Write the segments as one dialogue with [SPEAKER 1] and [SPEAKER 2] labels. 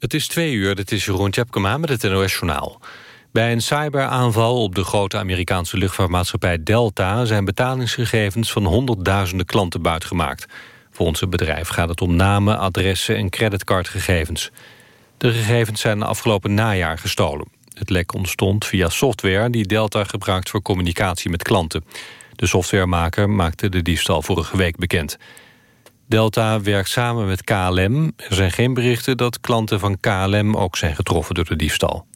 [SPEAKER 1] Het is twee uur, dit is Jeroen Tjepkema met het NOS-journaal. Bij een cyberaanval op de grote Amerikaanse luchtvaartmaatschappij Delta... zijn betalingsgegevens van honderdduizenden klanten buitgemaakt. Volgens het bedrijf gaat het om namen, adressen en creditcardgegevens. De gegevens zijn afgelopen najaar gestolen. Het lek ontstond via software die Delta gebruikt voor communicatie met klanten. De softwaremaker maakte de diefstal vorige week bekend. Delta werkt samen met KLM. Er zijn geen berichten dat klanten van KLM ook zijn getroffen door de diefstal.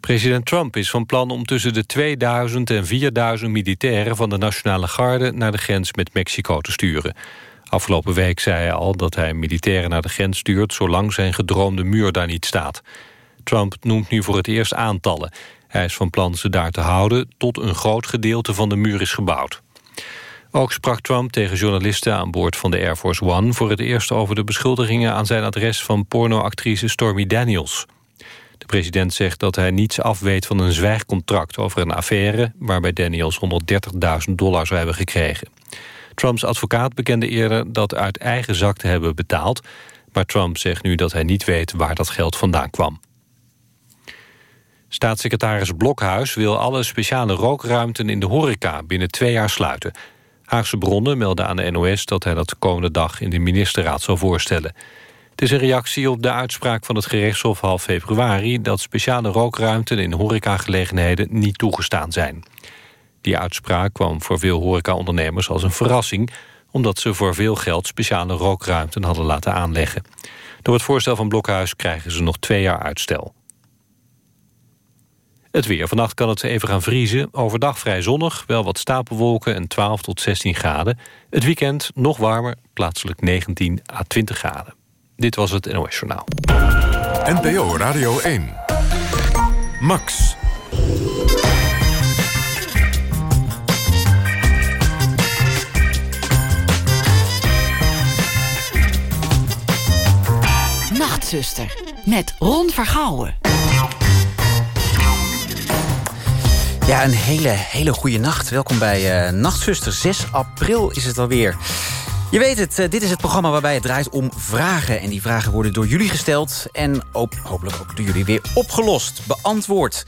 [SPEAKER 1] President Trump is van plan om tussen de 2000 en 4000 militairen van de Nationale Garde naar de grens met Mexico te sturen. Afgelopen week zei hij al dat hij militairen naar de grens stuurt zolang zijn gedroomde muur daar niet staat. Trump noemt nu voor het eerst aantallen. Hij is van plan ze daar te houden tot een groot gedeelte van de muur is gebouwd. Ook sprak Trump tegen journalisten aan boord van de Air Force One... voor het eerst over de beschuldigingen aan zijn adres van pornoactrice Stormy Daniels. De president zegt dat hij niets afweet van een zwijgcontract over een affaire... waarbij Daniels 130.000 dollar zou hebben gekregen. Trumps advocaat bekende eerder dat uit eigen zak te hebben betaald... maar Trump zegt nu dat hij niet weet waar dat geld vandaan kwam. Staatssecretaris Blokhuis wil alle speciale rookruimten in de horeca binnen twee jaar sluiten. Haagse bronnen melden aan de NOS dat hij dat de komende dag in de ministerraad zal voorstellen. Het is een reactie op de uitspraak van het gerechtshof half februari... dat speciale rookruimten in horecagelegenheden niet toegestaan zijn. Die uitspraak kwam voor veel horecaondernemers als een verrassing... omdat ze voor veel geld speciale rookruimten hadden laten aanleggen. Door het voorstel van Blokhuis krijgen ze nog twee jaar uitstel. Het weer. Vannacht kan het even gaan vriezen. Overdag vrij zonnig, wel wat stapelwolken en 12 tot 16 graden. Het weekend nog warmer, plaatselijk 19 à 20 graden. Dit was het NOS Journaal.
[SPEAKER 2] NPO Radio 1. Max.
[SPEAKER 3] Nachtzuster, met Ron Vergouwen.
[SPEAKER 4] Ja, een hele, hele goede nacht. Welkom bij uh, Nachtzuster. 6 april is het alweer. Je weet het, uh, dit is het programma waarbij het draait om vragen. En die vragen worden door jullie gesteld en hopelijk ook door jullie weer opgelost, beantwoord.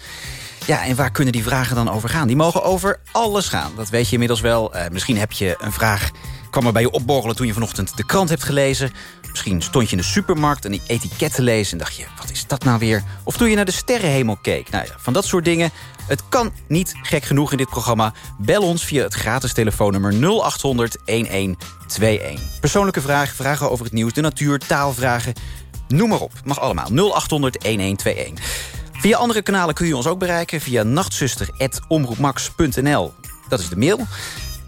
[SPEAKER 4] Ja, en waar kunnen die vragen dan over gaan? Die mogen over alles gaan, dat weet je inmiddels wel. Uh, misschien heb je een vraag, kwam er bij je opborrelen toen je vanochtend de krant hebt gelezen. Misschien stond je in de supermarkt en die etiketten lezen... en dacht je, wat is dat nou weer? Of toen je naar de sterrenhemel keek. Nou ja, van dat soort dingen. Het kan niet gek genoeg in dit programma. Bel ons via het gratis telefoonnummer 0800 1121. Persoonlijke vragen, vragen over het nieuws, de natuur, taalvragen. Noem maar op, mag allemaal. 0800 1121. Via andere kanalen kun je ons ook bereiken... via nachtzuster.omroepmax.nl. Dat is de mail.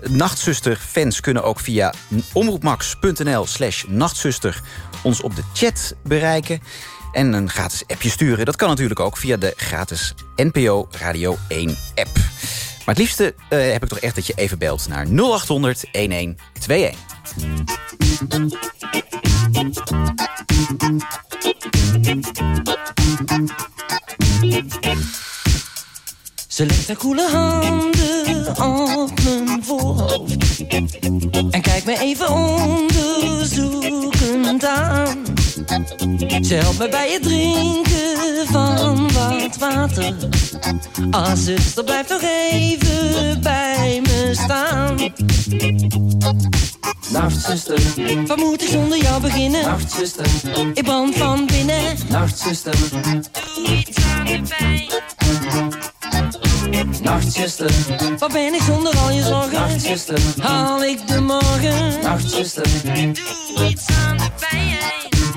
[SPEAKER 4] Nachtzuster-fans kunnen ook via omroepmax.nl slash nachtzuster... ons op de chat bereiken en een gratis appje sturen. Dat kan natuurlijk ook via de gratis NPO Radio 1 app. Maar het liefste uh, heb ik toch echt dat je even belt naar 0800 1121.
[SPEAKER 5] Ze legt haar koele handen op mijn voorhoofd En kijkt me even onderzoekend aan Ze helpt me bij het drinken van wat water Ah, zuster, blijf nog even bij me staan Nacht, zuster. Wat moet ik zonder jou beginnen? Nacht, zuster. Ik brand van binnen. Nacht, zuster. Doe iets aan de pijn. Nachtzuster, wat ben ik zonder al je zorgen? Nachtzuster, haal ik de morgen? Nachtzuster, doe iets aan de pijn.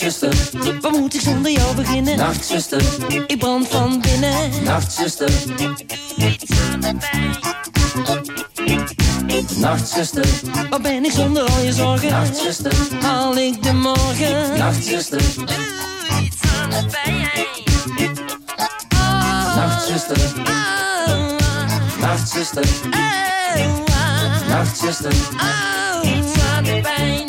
[SPEAKER 5] Nachtzuster, waar moet ik zonder jou beginnen? Nachtzuster, ik brand van binnen. Nachtzuster, iets aan de pijn. Nachtzuster, waar ben ik zonder al je zorgen? Nachtzuster, haal ik de morgen? Nachtzuster, doe iets aan de pijn. Nachtzuster, Nachtzuster, Nachtzuster, iets aan de pijn,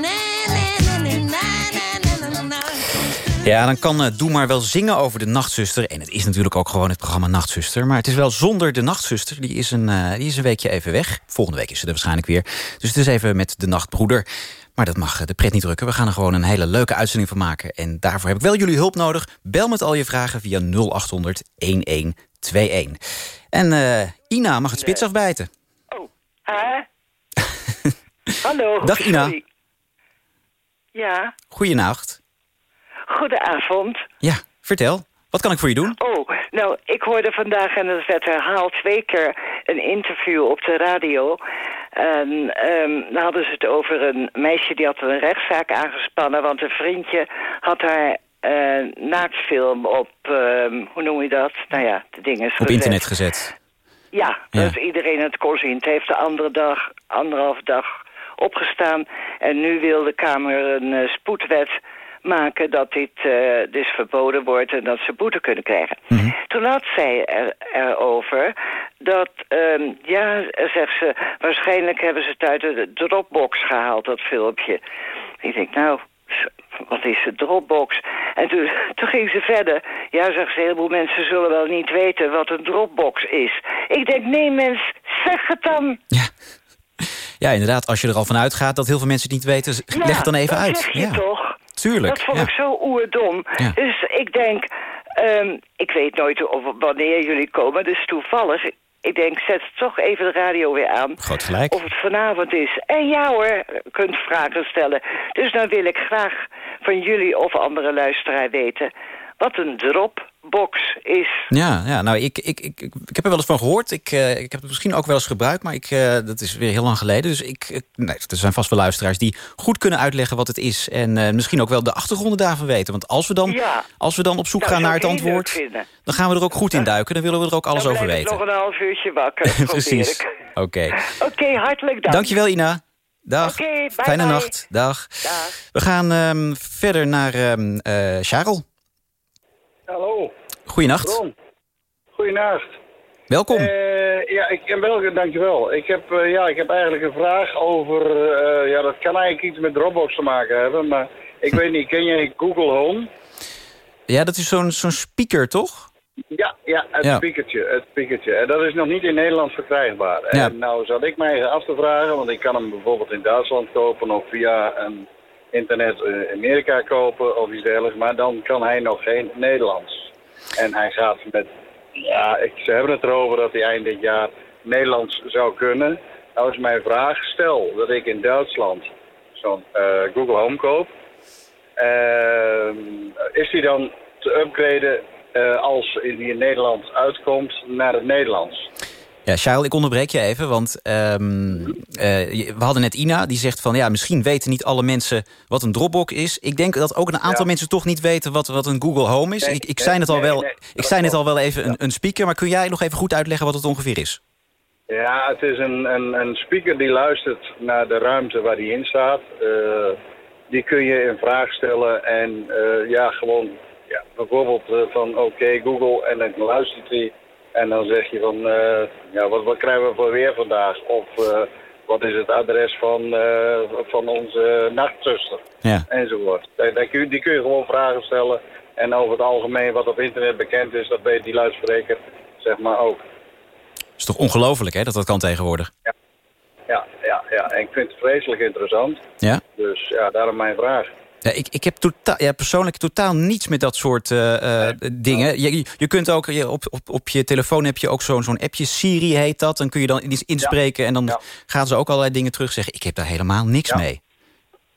[SPEAKER 4] Ja, dan kan uh, Doe maar wel zingen over de nachtzuster. En het is natuurlijk ook gewoon het programma Nachtzuster. Maar het is wel zonder de nachtzuster. Die is een, uh, die is een weekje even weg. Volgende week is ze er waarschijnlijk weer. Dus het is even met de nachtbroeder. Maar dat mag de pret niet drukken. We gaan er gewoon een hele leuke uitzending van maken. En daarvoor heb ik wel jullie hulp nodig. Bel met al je vragen via 0800 1121. En uh, Ina mag het spits afbijten.
[SPEAKER 6] Oh, hè? Hallo.
[SPEAKER 4] Dag Ina.
[SPEAKER 6] Ja,
[SPEAKER 4] Goeienacht.
[SPEAKER 6] Goedenavond.
[SPEAKER 4] Ja, vertel. Wat kan ik voor je doen?
[SPEAKER 6] Oh, nou, ik hoorde vandaag, en dat werd herhaald twee keer, een interview op de radio. En ehm dan hadden ze het over een meisje die had een rechtszaak aangespannen... want een vriendje had haar eh naaktfilm op, ehm, hoe noem je dat? Nou ja, de dingen
[SPEAKER 4] Op internet gezet.
[SPEAKER 6] Ja,
[SPEAKER 4] Ja.
[SPEAKER 6] dat iedereen het kon zien. Het heeft de andere dag, anderhalf dag opgestaan. En nu wil de Kamer een eh, spoedwet maken dat dit eh, dus verboden wordt en dat ze boete kunnen krijgen. Toen had zij er, erover dat, ehm, ja, zegt ze, waarschijnlijk hebben ze het uit de Dropbox gehaald, dat filmpje. Ik denk, nou, wat is de Dropbox? En toen, toen ging ze verder. Ja, zegt ze, een heleboel mensen zullen wel niet weten wat een Dropbox is. Ik denk, nee mens, zeg het dan.
[SPEAKER 4] Ja. ja, inderdaad. Als je er al van uitgaat dat heel veel mensen het niet weten... leg het dan even uit. ja,
[SPEAKER 6] toch?
[SPEAKER 4] Tuurlijk.
[SPEAKER 6] Dat vond
[SPEAKER 4] ja.
[SPEAKER 6] ik zo oerdom.
[SPEAKER 4] Ja.
[SPEAKER 6] Dus ik denk, ehm, ik weet nooit of, wanneer jullie komen, dus toevallig. Ik denk, zet toch even de radio weer aan.
[SPEAKER 4] Groot gelijk.
[SPEAKER 6] Of het vanavond is. En ja hoor, je kunt vragen stellen. Dus dan wil ik graag van jullie of andere luisteraar weten... wat een dropbox is.
[SPEAKER 4] Ja, ja nou, ik, ik, ik, ik heb er wel eens van gehoord. Ik, eh, ik heb het misschien ook wel eens gebruikt, maar ik, eh, dat is weer heel lang geleden. Dus ik, nee, er zijn vast wel luisteraars die goed kunnen uitleggen wat het is. En eh, misschien ook wel de achtergronden daarvan weten. Want als we dan,
[SPEAKER 6] Ja.
[SPEAKER 4] als we dan op zoek
[SPEAKER 6] Nou,
[SPEAKER 4] gaan naar het antwoord... dan gaan we er ook goed in duiken. Dan willen we er ook alles over weten.
[SPEAKER 6] nog een half uurtje wakker,
[SPEAKER 4] Precies. Oké.
[SPEAKER 6] Oké, hartelijk dank.
[SPEAKER 4] Dankjewel, Ina. Dag.
[SPEAKER 6] Oké, bye
[SPEAKER 4] Fijne
[SPEAKER 6] bye.
[SPEAKER 4] nacht. Dag.
[SPEAKER 6] Dag.
[SPEAKER 4] We gaan ehm, verder naar eh Charles.
[SPEAKER 7] Hallo,
[SPEAKER 4] Goeienacht.
[SPEAKER 7] Ron. Goedenacht.
[SPEAKER 4] Welkom.
[SPEAKER 7] Eh, ja, ik ben wel, dankjewel. Ik heb, eh, ja, ik heb eigenlijk een vraag over, eh, ja, dat kan eigenlijk iets met Dropbox te maken hebben, maar ik weet niet, ken jij Google Home?
[SPEAKER 4] Ja, dat is zo'n zo'n speaker, toch?
[SPEAKER 7] Ja, ja, het
[SPEAKER 4] Ja.
[SPEAKER 7] speakertje, het speakertje. En dat is nog niet in Nederland verkrijgbaar.
[SPEAKER 4] Ja.
[SPEAKER 7] En nou zat ik mij af te vragen, want ik kan hem bijvoorbeeld in Duitsland kopen of via een internet eh, in Amerika kopen of iets dergelijks, maar dan kan hij nog geen Nederlands. En hij gaat met, ja, ik, ze hebben het erover dat hij eind dit jaar Nederlands zou kunnen. Nou is mijn vraag, stel dat ik in Duitsland zo'n eh, Google Home koop, Ehm, is die dan te upgraden eh, als die in Nederland uitkomt naar het Nederlands?
[SPEAKER 4] Ja, Charles, ik onderbreek je even, want ehm, eh, we hadden net Ina... die zegt van, ja, misschien weten niet alle mensen wat een Dropbox is. Ik denk dat ook een aantal
[SPEAKER 7] Ja.
[SPEAKER 4] mensen toch niet weten wat, wat een Google Home is.
[SPEAKER 7] Nee,
[SPEAKER 4] ik ik
[SPEAKER 7] nee,
[SPEAKER 4] zei net al
[SPEAKER 7] nee,
[SPEAKER 4] wel, ik zei net al wel even een, een speaker... maar kun jij nog even goed uitleggen wat het ongeveer is?
[SPEAKER 7] Ja, het is een, een, een speaker die luistert naar de ruimte waar die in staat. Eh, die kun je in vraag stellen en eh, ja, gewoon ja, bijvoorbeeld van oké Google en dan luistert hij. En dan zeg je van eh, ja, wat, wat krijgen we voor weer vandaag? Of eh, wat is het adres van, eh, van onze nachtzuster?
[SPEAKER 4] Ja.
[SPEAKER 7] Enzovoort. Daar kun je- die kun je gewoon vragen stellen. En over het algemeen wat op internet bekend is, dat weet die luidspreker zeg maar ook.
[SPEAKER 4] is toch ongelooflijk, hè, dat dat kan tegenwoordig?
[SPEAKER 7] Ja, ja, ja. En ik vind het vreselijk interessant.
[SPEAKER 4] Ja?
[SPEAKER 7] Dus ja, daarom mijn vraag.
[SPEAKER 4] Ja, ik, ik heb totaal, ja, persoonlijk totaal niets met dat soort eh, eh, dingen. Je, je kunt ook, je, op, op, op je telefoon heb je ook zo'n zo'n appje, Siri heet dat. Dan kun je dan iets inspreken en dan
[SPEAKER 7] Ja.
[SPEAKER 4] gaan ze ook allerlei dingen terugzeggen. Ik heb daar helemaal niks
[SPEAKER 7] Ja.
[SPEAKER 4] mee.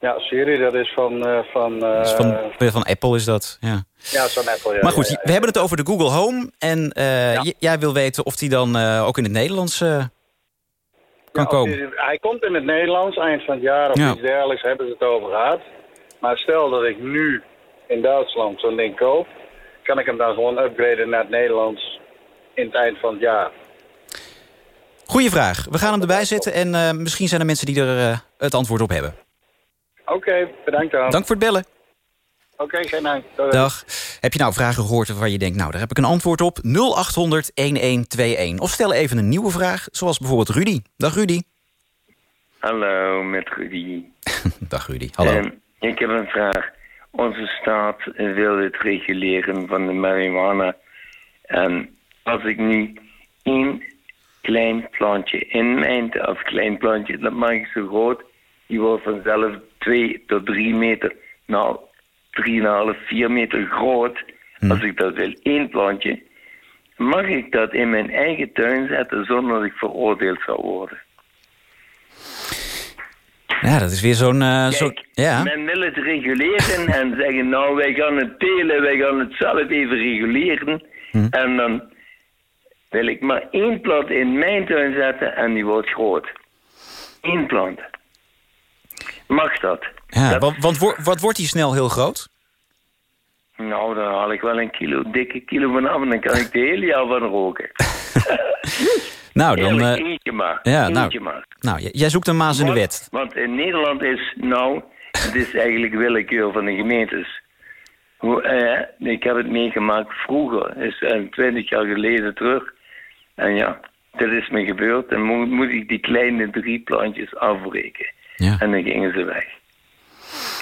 [SPEAKER 7] Ja, Siri, dat is van... eh van, eh,
[SPEAKER 4] is van, van Apple is dat, ja.
[SPEAKER 7] Ja, zo'n Apple, ja.
[SPEAKER 4] Maar goed, we hebben het over de Google Home. En eh, jij wil weten of die dan eh, ook in het Nederlands eh, kan komen.
[SPEAKER 7] die- hij komt in het Nederlands, eind van het jaar of iets dergelijks, hebben ze het over gehad. Maar stel dat ik nu in Duitsland zo'n ding koop, kan ik hem dan gewoon upgraden naar het Nederlands in het eind van het jaar.
[SPEAKER 4] Goeie vraag. We gaan hem erbij zetten en eh, misschien zijn er mensen die er eh, het antwoord op hebben.
[SPEAKER 7] Oké, bedankt dan.
[SPEAKER 4] Dank voor het bellen.
[SPEAKER 7] Oké, geen dank. Doei.
[SPEAKER 4] Dag. Heb je nou vragen gehoord waarvan je denkt... nou, daar heb ik een antwoord op? 0800-1121. Of stel even een nieuwe vraag, zoals bijvoorbeeld Rudy. Dag Rudy.
[SPEAKER 8] Hallo, met Rudy.
[SPEAKER 4] Dag Rudy, hallo.
[SPEAKER 8] Ik heb een vraag. Onze staat wil het reguleren van de marihuana. En als ik nu één klein plantje in mijn... Of klein plantje, dat maak ik zo groot. Die wordt vanzelf twee tot drie meter... Nou, drieënhalf, vier meter groot. Als ik dat wil, één plantje... Mag ik dat in mijn eigen tuin zetten zonder dat ik veroordeeld zou worden?
[SPEAKER 4] Ja, dat is weer zo'n... eh, zo, ja.
[SPEAKER 8] men wil het reguleren en zeggen, nou, wij gaan het telen, wij gaan het zelf even reguleren.
[SPEAKER 4] Hm.
[SPEAKER 8] En dan wil ik maar één plant in mijn tuin zetten en die wordt groot. Eén plant. Mag dat?
[SPEAKER 4] ja
[SPEAKER 8] Dat-
[SPEAKER 4] want want wo- wat wordt die snel heel groot?
[SPEAKER 8] Nou, dan haal ik wel een kilo, dikke kilo vanaf en dan kan ik de hele jaar van roken.
[SPEAKER 4] Nou, dan...
[SPEAKER 8] Eerlijk,
[SPEAKER 4] eh,
[SPEAKER 8] eentje maar.
[SPEAKER 4] ja, nou.
[SPEAKER 8] maar.
[SPEAKER 4] nou, jij zoekt een maas in de wet.
[SPEAKER 8] Want in Nederland is, nou, het is eigenlijk willekeur van de gemeentes. Hoe, eh, ik heb het meegemaakt vroeger, is eh, twintig jaar geleden terug. En ja, dat is me gebeurd. En moet, moet ik die kleine drie plantjes afbreken.
[SPEAKER 4] Ja.
[SPEAKER 8] En dan gingen ze weg.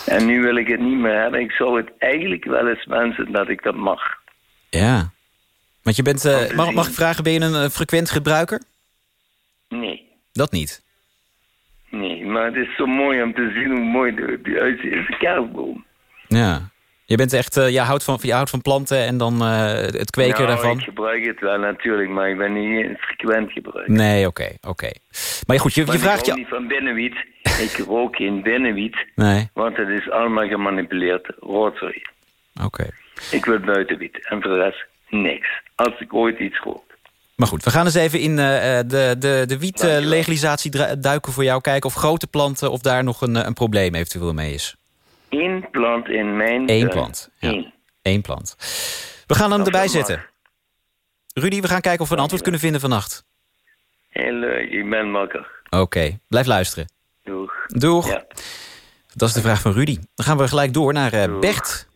[SPEAKER 8] En nu wil ik het niet meer hebben. Ik zou het eigenlijk wel eens wensen dat ik dat mag.
[SPEAKER 4] Ja. Want je bent... eh, mag, mag ik vragen, ben je een eh, frequent gebruiker?
[SPEAKER 8] Nee.
[SPEAKER 4] Dat niet.
[SPEAKER 8] Nee, maar het is zo mooi om te zien hoe mooi de, die uitziet. Is kerstboom.
[SPEAKER 4] Ja. Je bent echt... eh, je, houdt van, je houdt van planten en dan het kweken
[SPEAKER 8] nou,
[SPEAKER 4] daarvan?
[SPEAKER 8] ik gebruik het wel natuurlijk, maar ik ben niet een frequent gebruiker.
[SPEAKER 4] Nee, oké, oké. Maar goed, je,
[SPEAKER 8] Maar
[SPEAKER 4] je vraagt
[SPEAKER 8] ik
[SPEAKER 4] je...
[SPEAKER 8] niet van binnenwiet. ik rook geen binnenwiet,
[SPEAKER 4] Nee,
[SPEAKER 8] want het is allemaal gemanipuleerd rotzooi.
[SPEAKER 4] oké.
[SPEAKER 8] Ik wil buitenwiet en voor de rest niks. Als ik ooit iets rook.
[SPEAKER 4] Maar goed, we gaan eens even in eh, eh, de, de, de wietlegalisatie dra- duiken voor jou. Kijken of grote planten, of daar nog een, eh, een probleem eventueel mee is.
[SPEAKER 8] Eén plant in mijn
[SPEAKER 4] Eén plant, ja.
[SPEAKER 8] Eén.
[SPEAKER 4] Eén plant. We gaan hem erbij zetten. Rudy, we gaan kijken of we een antwoord kunnen vinden vannacht.
[SPEAKER 8] Heel leuk, ik ben makker.
[SPEAKER 4] Oké, blijf luisteren.
[SPEAKER 8] Doeg.
[SPEAKER 4] Doeg.
[SPEAKER 8] Ja.
[SPEAKER 4] Dat is de vraag van Rudy. Dan gaan we gelijk door naar eh,
[SPEAKER 8] Doeg.
[SPEAKER 4] Bert.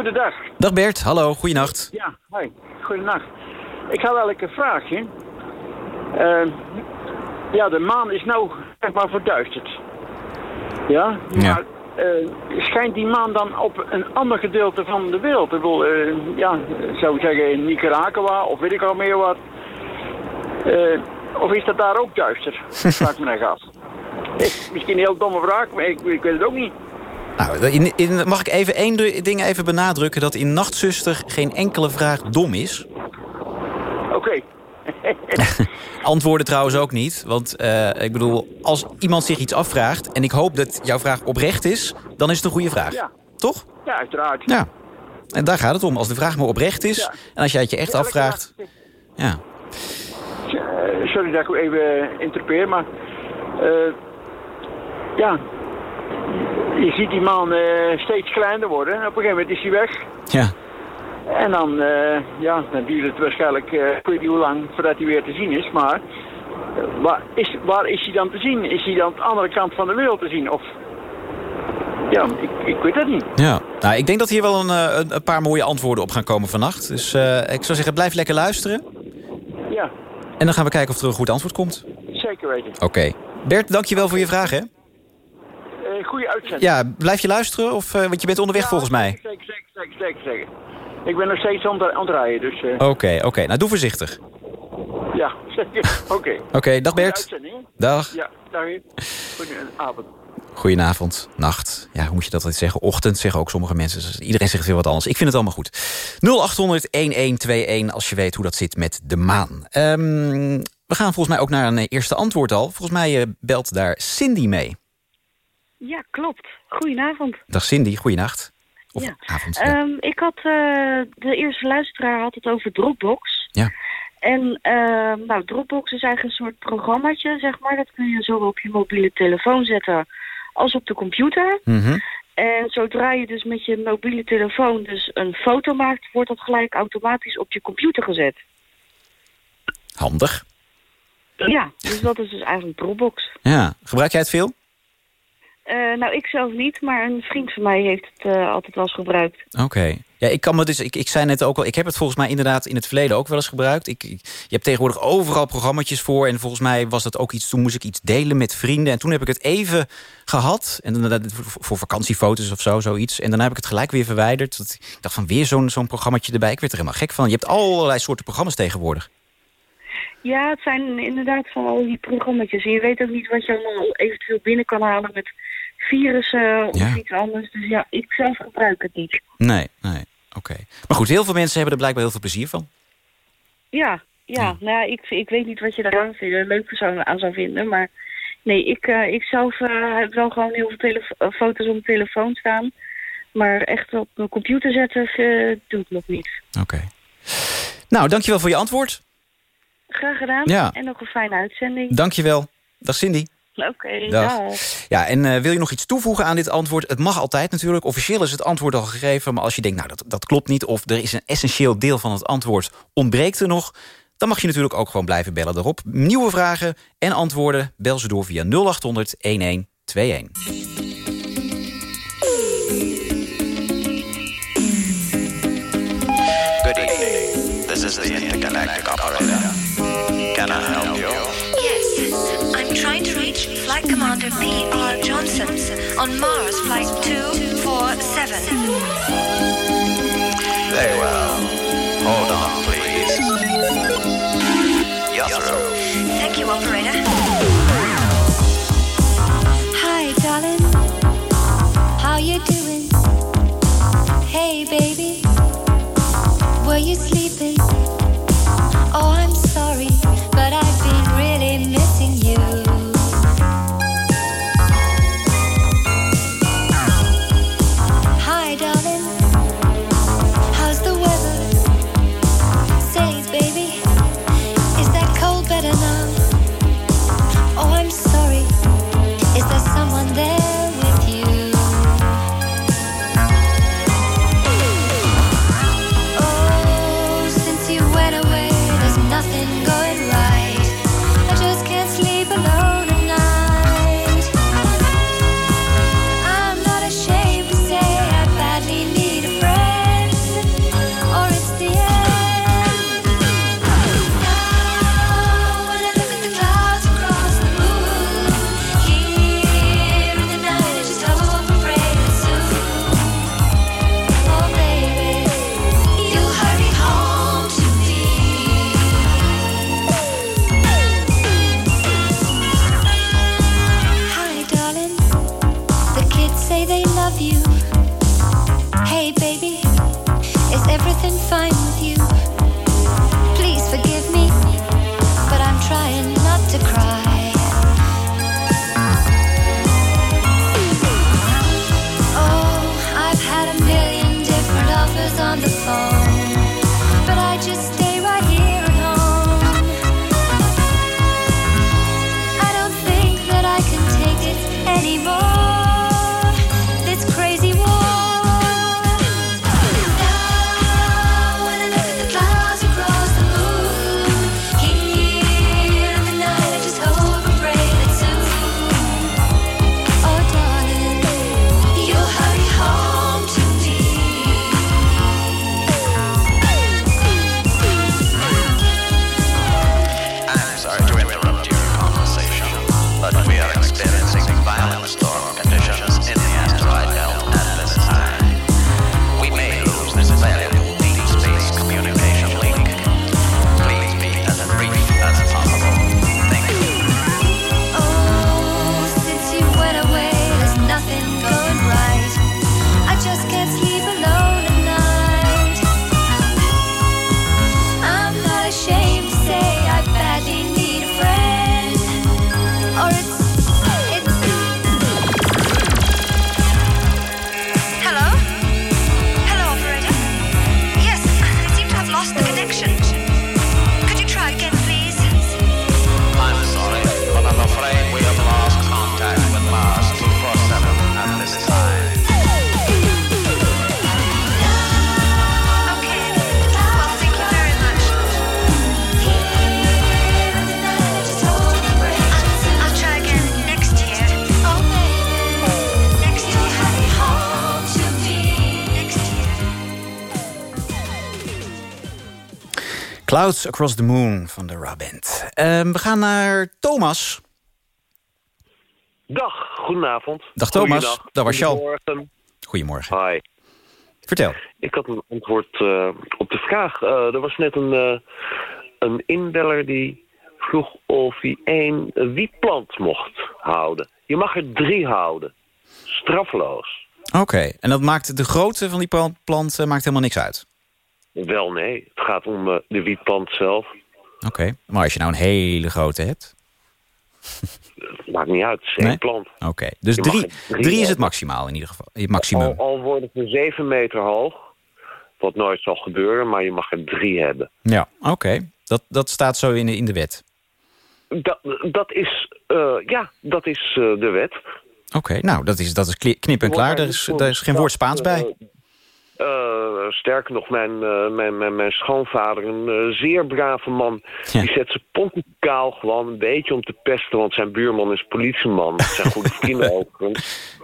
[SPEAKER 9] Goedendag.
[SPEAKER 4] Dag Bert, hallo, goeienacht.
[SPEAKER 9] Ja, hoi. Goedenacht. Ik had eigenlijk een vraagje. Eh, ja, de maan is nou zeg maar verduisterd. Ja?
[SPEAKER 4] Ja.
[SPEAKER 9] Maar eh, schijnt die maan dan op een ander gedeelte van de wereld? Ik bedoel, eh, ja, zou ik zeggen in Nicaragua of weet ik al meer wat. Of is dat daar ook duister? Vraag me echt af. Misschien een heel domme vraag, maar ik, ik weet het ook niet.
[SPEAKER 4] Nou, in, in, mag ik even één ding even benadrukken... dat in Nachtzuster geen enkele vraag dom is?
[SPEAKER 9] Oké.
[SPEAKER 4] Antwoorden trouwens ook niet. Want eh, ik bedoel, als iemand zich iets afvraagt... en ik hoop dat jouw vraag oprecht is... dan is het een goede vraag.
[SPEAKER 9] Ja.
[SPEAKER 4] Toch?
[SPEAKER 9] ja, uiteraard.
[SPEAKER 4] Ja. En daar gaat het om. Als de vraag maar oprecht is...
[SPEAKER 9] Ja.
[SPEAKER 4] en als jij het je echt afvraagt... Ja.
[SPEAKER 9] Eh, sorry dat ik even interrupeer, maar... eh, ja, je ziet die man eh, steeds kleiner worden. Op een gegeven moment is hij weg.
[SPEAKER 4] Ja.
[SPEAKER 9] En dan, eh, ja, dan duurt het waarschijnlijk, eh ik weet niet hoe lang, voordat hij weer te zien is. Maar waar, is, waar is hij dan te zien? Is hij dan aan de andere kant van de wereld te zien? Of, ja, ik, ik weet dat niet.
[SPEAKER 4] Ja, nou, ik denk dat hier wel een, een, paar mooie antwoorden op gaan komen vannacht. Dus ik zou zeggen, blijf lekker luisteren.
[SPEAKER 9] Ja,
[SPEAKER 4] En dan gaan we kijken of er een goed antwoord komt.
[SPEAKER 9] zeker weten.
[SPEAKER 4] Oké. Bert, dankjewel voor je vraag, hè?
[SPEAKER 9] Goede uitzending.
[SPEAKER 4] Ja, blijf je luisteren? Of, eh, want je bent onderweg
[SPEAKER 9] Ja,
[SPEAKER 4] volgens mij.
[SPEAKER 9] Zeker, zeker, zeker, zeker, zeker. Ik ben nog steeds aan het rijden, dus eh,
[SPEAKER 4] Oké, oké. Nou, doe voorzichtig.
[SPEAKER 9] ja, zeker. Oké.
[SPEAKER 4] Oké, dag Bert.
[SPEAKER 9] uitzending?
[SPEAKER 4] Dag.
[SPEAKER 9] Ja, dag. Goedenavond.
[SPEAKER 4] Goedenavond, nacht. Ja, hoe moet je dat altijd zeggen? Ochtend zeggen ook sommige mensen. Dus iedereen zegt weer wat anders. Ik vind het allemaal goed. 0800-1121 als je weet hoe dat zit met de maan. Ehm, we gaan volgens mij ook naar een eh, eerste antwoord al. Volgens mij belt daar Cindy mee.
[SPEAKER 10] Ja, klopt. Goedenavond.
[SPEAKER 4] Dag Cindy, goeienacht. Of
[SPEAKER 10] Ja.
[SPEAKER 4] avond. ja.
[SPEAKER 10] Ehm, ik had, eh, de eerste luisteraar had het over Dropbox.
[SPEAKER 4] Ja.
[SPEAKER 10] En ehm, nou, Dropbox is eigenlijk een soort programmaatje, zeg maar. Dat kun je zowel op je mobiele telefoon zetten als op de computer.
[SPEAKER 4] Mhm.
[SPEAKER 10] En zodra je dus met je mobiele telefoon dus een foto maakt, wordt dat gelijk automatisch op je computer gezet.
[SPEAKER 4] Handig.
[SPEAKER 10] Ja, dus dat is dus eigenlijk Dropbox.
[SPEAKER 4] Ja. Gebruik jij het veel?
[SPEAKER 10] Eh, nou, ik zelf niet, maar een vriend van mij heeft het eh, altijd wel eens gebruikt.
[SPEAKER 4] Oké. Ja, ik kan me dus. Ik, ik zei net ook al. Ik heb het volgens mij inderdaad in het verleden ook wel eens gebruikt. Ik, ik- je hebt tegenwoordig overal programma's voor. En volgens mij was dat ook iets. Toen moest ik iets delen met vrienden. En toen heb ik het even gehad. En dan voor, vakantiefoto's of zo, zoiets. En daarna heb ik het gelijk weer verwijderd. Dat- Ik dacht van weer zo'n zo'n programmaatje erbij. Ik werd er helemaal gek van. Je hebt allerlei soorten programma's tegenwoordig.
[SPEAKER 10] Ja, het zijn inderdaad van al die programma's. En je weet ook niet wat je allemaal eventueel binnen kan halen met virussen of
[SPEAKER 4] Ja.
[SPEAKER 10] iets anders. Dus ja, ik zelf gebruik het niet.
[SPEAKER 4] Nee, nee. Oké. Maar goed, heel veel mensen hebben er blijkbaar heel veel plezier van.
[SPEAKER 10] Ja, ja. Nou ja, ik, ik weet niet wat je daar vindt, leuk aan zou vinden. Maar nee, ik, eh, ik zelf eh, heb wel gewoon heel veel eh, foto's op mijn telefoon staan. Maar echt op mijn computer zetten, eh, doe ik nog niet.
[SPEAKER 4] Oké. Nou, dankjewel voor je antwoord.
[SPEAKER 10] Graag gedaan.
[SPEAKER 4] Ja.
[SPEAKER 10] En nog een fijne uitzending.
[SPEAKER 4] Dankjewel. Dag Cindy.
[SPEAKER 10] Oké,
[SPEAKER 4] dag. Ja, en eh, wil je nog iets toevoegen aan dit antwoord? Het mag altijd natuurlijk. Officieel is het antwoord al gegeven. Maar als je denkt, nou, dat, dat klopt niet... of er is een essentieel deel van het antwoord ontbreekt er nog... dan mag je natuurlijk ook gewoon blijven bellen erop. Nieuwe vragen en antwoorden, bel ze door via 0800 1121.
[SPEAKER 11] Good evening. This is the intergalactic
[SPEAKER 12] Commander P.R. Johnson on Mars Flight 247.
[SPEAKER 11] Very well. Hold on, please. You're.
[SPEAKER 12] Thank you, operator. enough
[SPEAKER 4] Clouds Across the Moon van de Ra Band. Ehm, we gaan naar Thomas.
[SPEAKER 13] Dag, goedenavond.
[SPEAKER 4] Dag Thomas, dat was Jan.
[SPEAKER 13] Goedemorgen.
[SPEAKER 4] Goedemorgen.
[SPEAKER 13] Hi.
[SPEAKER 4] Vertel.
[SPEAKER 13] Ik had een antwoord eh, op de vraag. Eh, er was net een, eh, een inbeller die vroeg of hij één wietplant mocht houden. Je mag er drie houden. Straffeloos.
[SPEAKER 4] Oké, en dat maakt de grootte van die plant, maakt helemaal niks uit?
[SPEAKER 13] Wel nee, het gaat om eh, de wietplant zelf.
[SPEAKER 4] Oké, maar als je nou een hele grote hebt?
[SPEAKER 13] Maakt niet uit, het is één
[SPEAKER 4] Nee?
[SPEAKER 13] plant.
[SPEAKER 4] Oké, dus drie,
[SPEAKER 13] er drie
[SPEAKER 4] drie is het maximaal in ieder geval. Het maximum.
[SPEAKER 13] Al, al worden ze zeven meter hoog, wat nooit zal gebeuren, maar je mag er drie hebben.
[SPEAKER 4] Ja, oké. Dat, dat staat zo in de, in de wet.
[SPEAKER 13] Dat, dat is, eh, ja, dat is eh, de wet.
[SPEAKER 4] Oké, nou, dat is, dat is knip en klaar. Daar is, daar is geen woord Spaans bij.
[SPEAKER 13] Eh, sterker nog, mijn, eh, mijn, mijn, mijn schoonvader, een eh, zeer brave man... die zet zijn pontificaal gewoon een beetje om te pesten... want zijn buurman is politieman. Dat zijn goede vrienden overigens.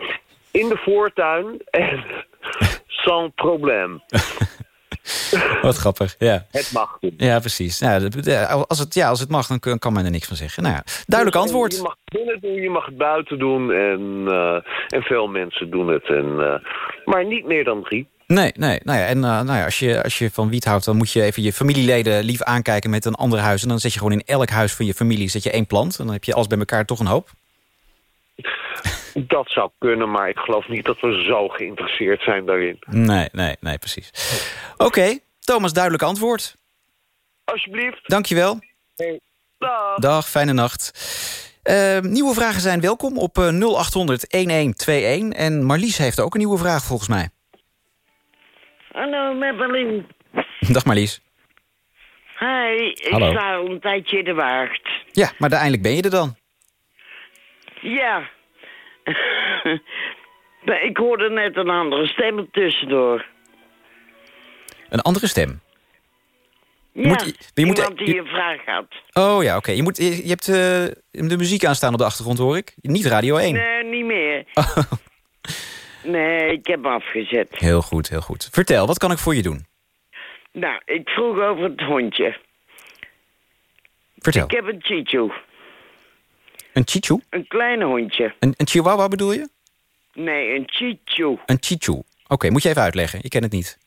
[SPEAKER 13] In de voortuin en sans probleem.
[SPEAKER 4] Wat grappig, ja.
[SPEAKER 13] Het mag doen.
[SPEAKER 4] Ja, precies. Ja, dat- ja, als, het, ja, als het mag, dan kan men er niks van zeggen. Nou ja, duidelijk antwoord.
[SPEAKER 13] Je mag het binnen doen, je mag het buiten doen. En, en veel mensen doen het. En, maar niet meer dan drie.
[SPEAKER 4] Nee, nee. Nou ja, en eh, nou ja, als, je, als je van wiet houdt... dan moet je even je familieleden lief aankijken met een ander huis. En dan zet je gewoon in elk huis van je familie zet je één plant. En dan heb je alles bij elkaar toch een hoop.
[SPEAKER 13] Dat zou kunnen, maar ik geloof niet dat we zo geïnteresseerd zijn daarin.
[SPEAKER 4] Nee, nee, nee, precies. Oké, Thomas, duidelijk antwoord.
[SPEAKER 13] Alsjeblieft.
[SPEAKER 4] Dankjewel.
[SPEAKER 13] Hey. Dag.
[SPEAKER 4] Dag, fijne nacht. Eh, nieuwe vragen zijn welkom op eh, 0800-1121. En Marlies heeft ook een nieuwe vraag volgens mij.
[SPEAKER 14] Hallo, met Marlien.
[SPEAKER 4] Dag Marlies.
[SPEAKER 14] Hi, ik
[SPEAKER 4] Hallo.
[SPEAKER 14] sta al een tijdje in de wacht.
[SPEAKER 4] Ja, maar uiteindelijk ben je er dan.
[SPEAKER 14] Ja. Ik hoorde net een andere stem er tussendoor.
[SPEAKER 4] Een andere stem.
[SPEAKER 14] Ja,
[SPEAKER 4] moet- je moet-
[SPEAKER 14] iemand die
[SPEAKER 4] je-
[SPEAKER 14] een vraag had.
[SPEAKER 4] Oh ja, oké. Je, moet- je, je hebt eh, de muziek aanstaan op de achtergrond, hoor ik. Niet Radio 1.
[SPEAKER 14] Nee, niet meer. Nee, ik heb afgezet.
[SPEAKER 4] Heel goed, heel goed. Vertel, wat kan ik voor je doen?
[SPEAKER 14] Nou, ik vroeg over het hondje.
[SPEAKER 4] Vertel.
[SPEAKER 14] Ik heb een chichu.
[SPEAKER 4] Een chichu?
[SPEAKER 14] Een klein hondje.
[SPEAKER 4] Een, een chihuahua bedoel je?
[SPEAKER 14] Nee, een chichu.
[SPEAKER 4] Een chichu. Oké, moet je even uitleggen. Ik ken het niet.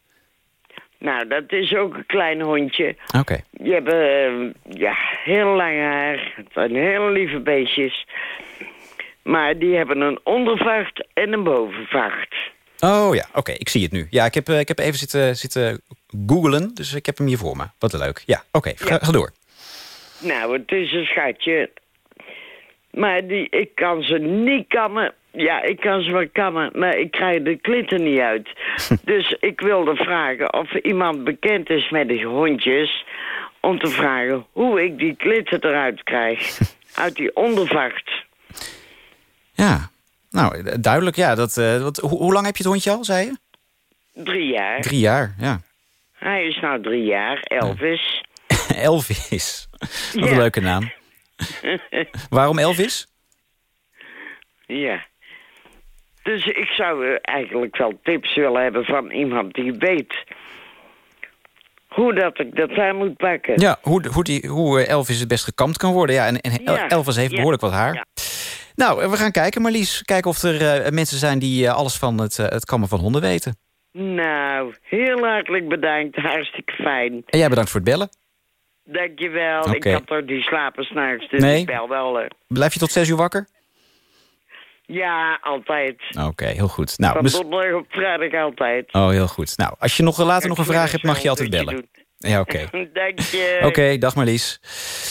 [SPEAKER 14] Nou, dat is ook een klein hondje.
[SPEAKER 4] Oké.
[SPEAKER 14] Die hebben eh, ja, heel lang haar. Het zijn hele lieve beestjes. Maar die hebben een ondervacht en een bovenvacht.
[SPEAKER 4] Oh ja, oké, ik zie het nu. Ja, ik heb, eh, ik heb even zitten, zitten googlen, dus ik heb hem hier voor me. Wat leuk. Ja, oké, ga, ga door.
[SPEAKER 14] Nou, het is een schatje. Maar die, ik kan ze niet kammen. Ja, ik kan ze wel kammen, maar ik krijg de klitten niet uit. dus ik wilde vragen of iemand bekend is met die hondjes... om te vragen hoe ik die klitten eruit krijg. uit die ondervacht.
[SPEAKER 4] Ja, nou, eh, duidelijk. Ja, dat, eh, wat, ho- hoe lang heb je het hondje al, zei je?
[SPEAKER 14] Drie jaar.
[SPEAKER 4] Drie jaar, ja.
[SPEAKER 14] Hij is nou drie jaar, Elvis.
[SPEAKER 4] Elvis. Wat een
[SPEAKER 14] Ja.
[SPEAKER 4] leuke naam. Waarom Elvis?
[SPEAKER 14] ja. Dus ik zou eh, eigenlijk wel tips willen hebben van iemand die weet... hoe dat ik dat aan moet pakken.
[SPEAKER 4] Ja, hoe, hoe, die, hoe Elvis het best gekamd kan worden. Ja, en, en El-
[SPEAKER 14] Ja,
[SPEAKER 4] Elvis heeft behoorlijk wat haar. Nou, we gaan kijken, Marlies. Kijken of er eh, mensen zijn die eh, alles van het, eh, het kammen van honden weten.
[SPEAKER 14] Nou, heel hartelijk bedankt. Hartstikke fijn.
[SPEAKER 4] En jij bedankt voor het bellen.
[SPEAKER 14] Dankjewel. Ik
[SPEAKER 4] Oké.
[SPEAKER 14] had toch die slapen s'nachts, dus
[SPEAKER 4] Nee.
[SPEAKER 14] ik bel wel.
[SPEAKER 4] Blijf je tot zes uur wakker?
[SPEAKER 14] Ja, altijd.
[SPEAKER 4] Oké, heel goed. Nou,
[SPEAKER 14] Van donderdag op vrijdag altijd.
[SPEAKER 4] Oh, heel goed. Nou, als je nog later nog een
[SPEAKER 14] Ik
[SPEAKER 4] vraag hebt, mag je altijd bellen. Ja, oké.
[SPEAKER 14] Dank je.
[SPEAKER 4] Oké, dag Marlies.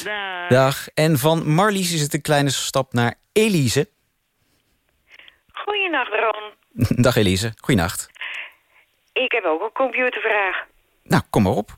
[SPEAKER 14] Dag.
[SPEAKER 4] Dag. En van Marlies is het een kleine stap naar Elise.
[SPEAKER 15] Goeienacht, Ron.
[SPEAKER 4] dag Elise, goeienacht.
[SPEAKER 15] Ik heb ook een computervraag.
[SPEAKER 4] Nou, kom maar op.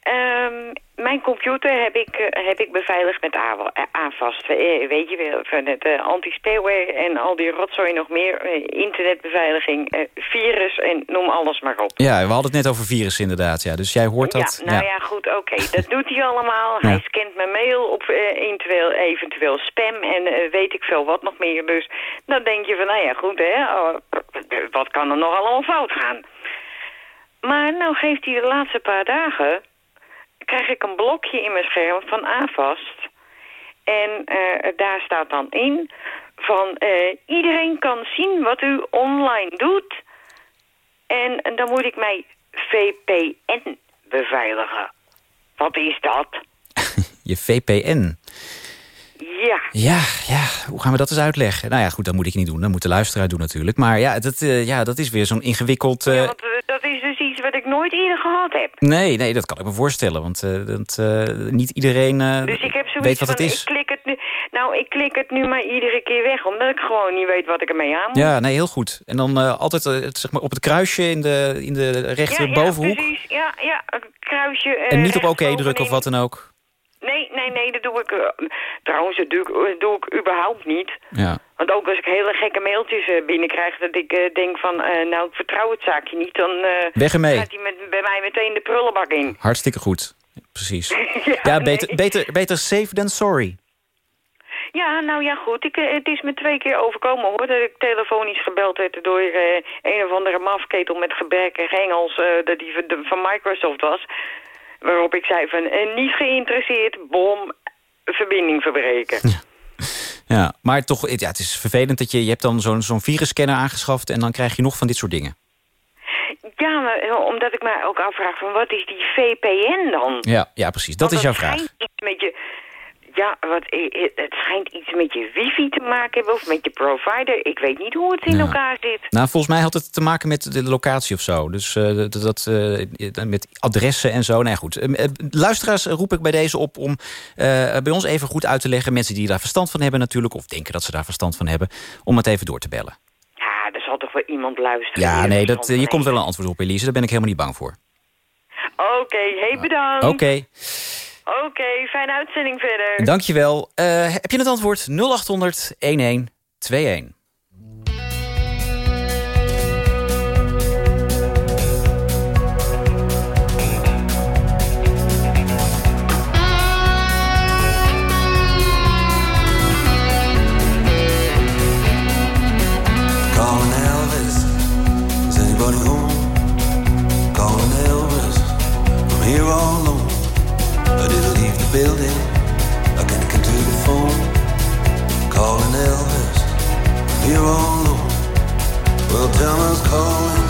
[SPEAKER 15] Ehm, mijn computer heb ik, eh, heb ik beveiligd met A- eh, AVAST. Eh, weet je wel, van het anti-spyware en al die rotzooi nog meer. internetbeveiliging, virus en noem alles maar op.
[SPEAKER 4] Ja, we hadden het net over virussen inderdaad. Ja. Dus jij hoort dat.
[SPEAKER 15] Ja, nou ja, goed, oké. Dat doet hij allemaal. Hij scant mijn mail op eventueel, eventueel spam en weet ik veel wat nog meer. Dus dan denk je van, nou ja, goed hè, oh, wat kan er nog allemaal fout gaan? Maar nou heeft hij de laatste paar dagen krijg ik een blokje in mijn scherm van AVAST. En eh, daar staat dan in van eh, iedereen kan zien wat u online doet. En, en dan moet ik mij VPN beveiligen. Wat is dat?
[SPEAKER 4] Je VPN.
[SPEAKER 15] Ja.
[SPEAKER 4] Ja, ja, hoe gaan we dat eens uitleggen? Nou ja, goed, dat moet ik niet doen. Dat moet de luisteraar doen natuurlijk. Maar ja, dat, eh, ja, dat is weer zo'n ingewikkeld...
[SPEAKER 15] Ja, want eh, dat is dus iets wat ik nooit eerder gehad heb.
[SPEAKER 4] Nee, nee, dat kan ik me voorstellen. Want eh, dat, eh, niet iedereen eh,
[SPEAKER 15] Dus ik heb
[SPEAKER 4] weet wat het is.
[SPEAKER 15] ik klik het nu... Nou, ik klik het nu maar iedere keer weg, omdat ik gewoon niet weet wat ik ermee aan moet.
[SPEAKER 4] Ja, nee, heel goed. En dan altijd zeg maar, op het kruisje in de, in de rechterbovenhoek.
[SPEAKER 15] Ja, precies. Ja, kruisje.
[SPEAKER 4] en niet op oké drukken of wat dan ook.
[SPEAKER 15] Nee, nee, nee, dat doe ik... eh, trouwens, dat doe ik, eh, doe ik überhaupt niet.
[SPEAKER 4] Ja.
[SPEAKER 15] Want ook als ik hele gekke mailtjes eh, binnenkrijg... dat ik denk van, nou, ik vertrouw het zaakje niet... dan
[SPEAKER 4] Weg ermee.
[SPEAKER 15] gaat hij met, bij mij meteen de prullenbak in.
[SPEAKER 4] Hartstikke goed. Precies.
[SPEAKER 15] Ja,
[SPEAKER 4] Ja,
[SPEAKER 15] nee.
[SPEAKER 4] beter, beter, beter safe than sorry.
[SPEAKER 15] Ja, nou ja, goed. Ik, het is me twee keer overkomen, hoor. Dat ik telefonisch gebeld werd door een of andere mafketel met gebrekkig Engels... eh, dat die van- de- van Microsoft was. Waarop ik zei van, eh, niet geïnteresseerd, bom, verbinding verbreken.
[SPEAKER 4] Ja, maar toch, het- ja, het is vervelend dat je... Je hebt dan zo'n zo'n virusscanner aangeschaft... en dan krijg je nog van dit soort dingen.
[SPEAKER 15] Ja, maar eh, omdat ik me ook afvraag van, wat is die VPN dan?
[SPEAKER 4] Ja, ja precies. Dat is jouw vraag.
[SPEAKER 15] iets met je... Ja, wat, het schijnt iets met je wifi te maken hebben of met je provider. Ik weet niet hoe het in
[SPEAKER 4] Ja.
[SPEAKER 15] elkaar zit.
[SPEAKER 4] Nou, volgens mij had het te maken met de locatie of zo. Dus eh, dat, eh, met adressen en zo. Nee, goed. Eh, eh, luisteraars roep ik bij deze op om bij ons even goed uit te leggen. Mensen die daar verstand van hebben natuurlijk. Of denken dat ze daar verstand van hebben. Om het even door te bellen.
[SPEAKER 15] Ja, er zal toch wel iemand luisteren.
[SPEAKER 4] Ja, nee, dat, je komt wel een antwoord op, Elise. Daar ben ik helemaal niet bang voor.
[SPEAKER 15] Oké, hey, bedankt.
[SPEAKER 4] Oké,
[SPEAKER 15] Oké, fijne uitzending verder.
[SPEAKER 4] dankjewel. Eh heb je het antwoord? 0800 1121.
[SPEAKER 16] Building, I can't come to the phone. Calling Elvis, here all alone. Well, was calling,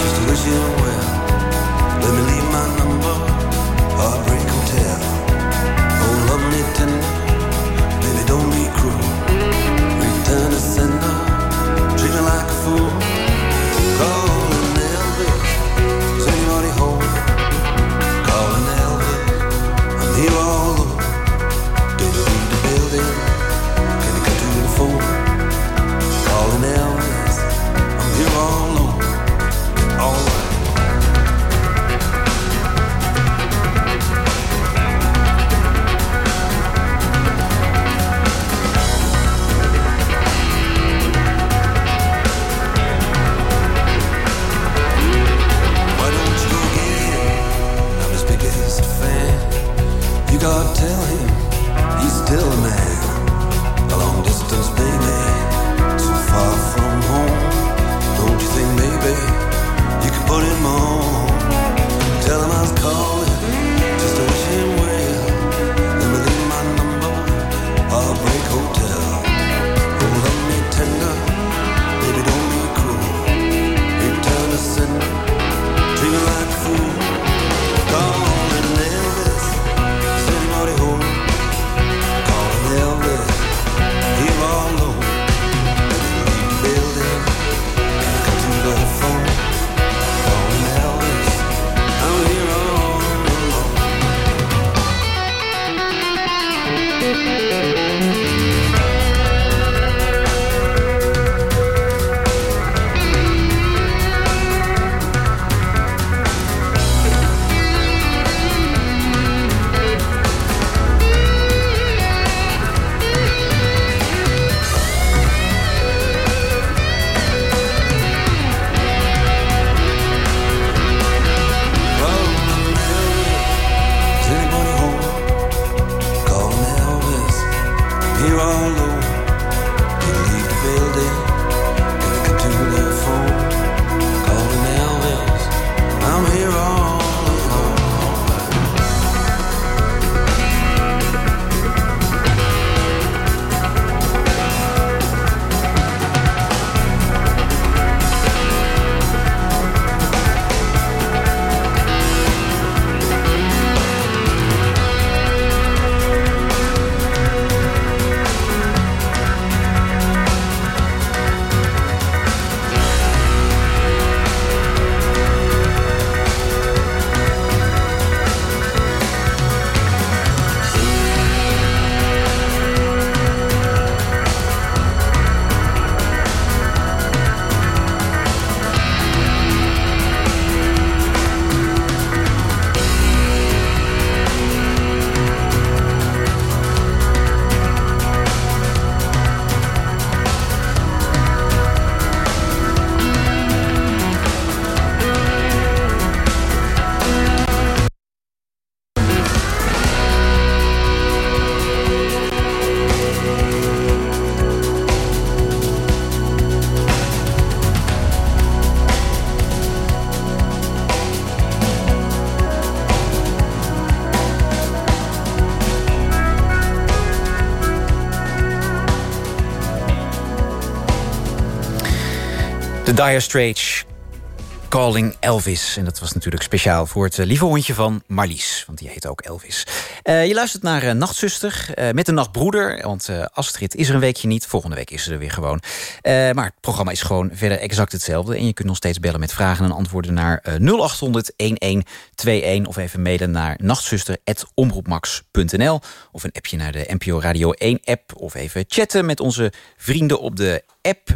[SPEAKER 16] just to wish him well. Let me leave
[SPEAKER 4] Dire Straits. Calling Elvis. En dat was natuurlijk speciaal voor het eh, lieve hondje van Marlies. Want die heet ook Elvis. Uh, je luistert naar uh, Nachtzuster uh, met een nachtbroeder. Want Astrid is er een weekje niet. Volgende week is ze er weer gewoon. maar het programma is gewoon verder exact hetzelfde. En je kunt nog steeds bellen met vragen en antwoorden naar 0800-1121. Of even mailen naar nachtzuster.omroepmax.nl. Of een appje naar de NPO Radio 1 app. Of even chatten met onze vrienden op de app.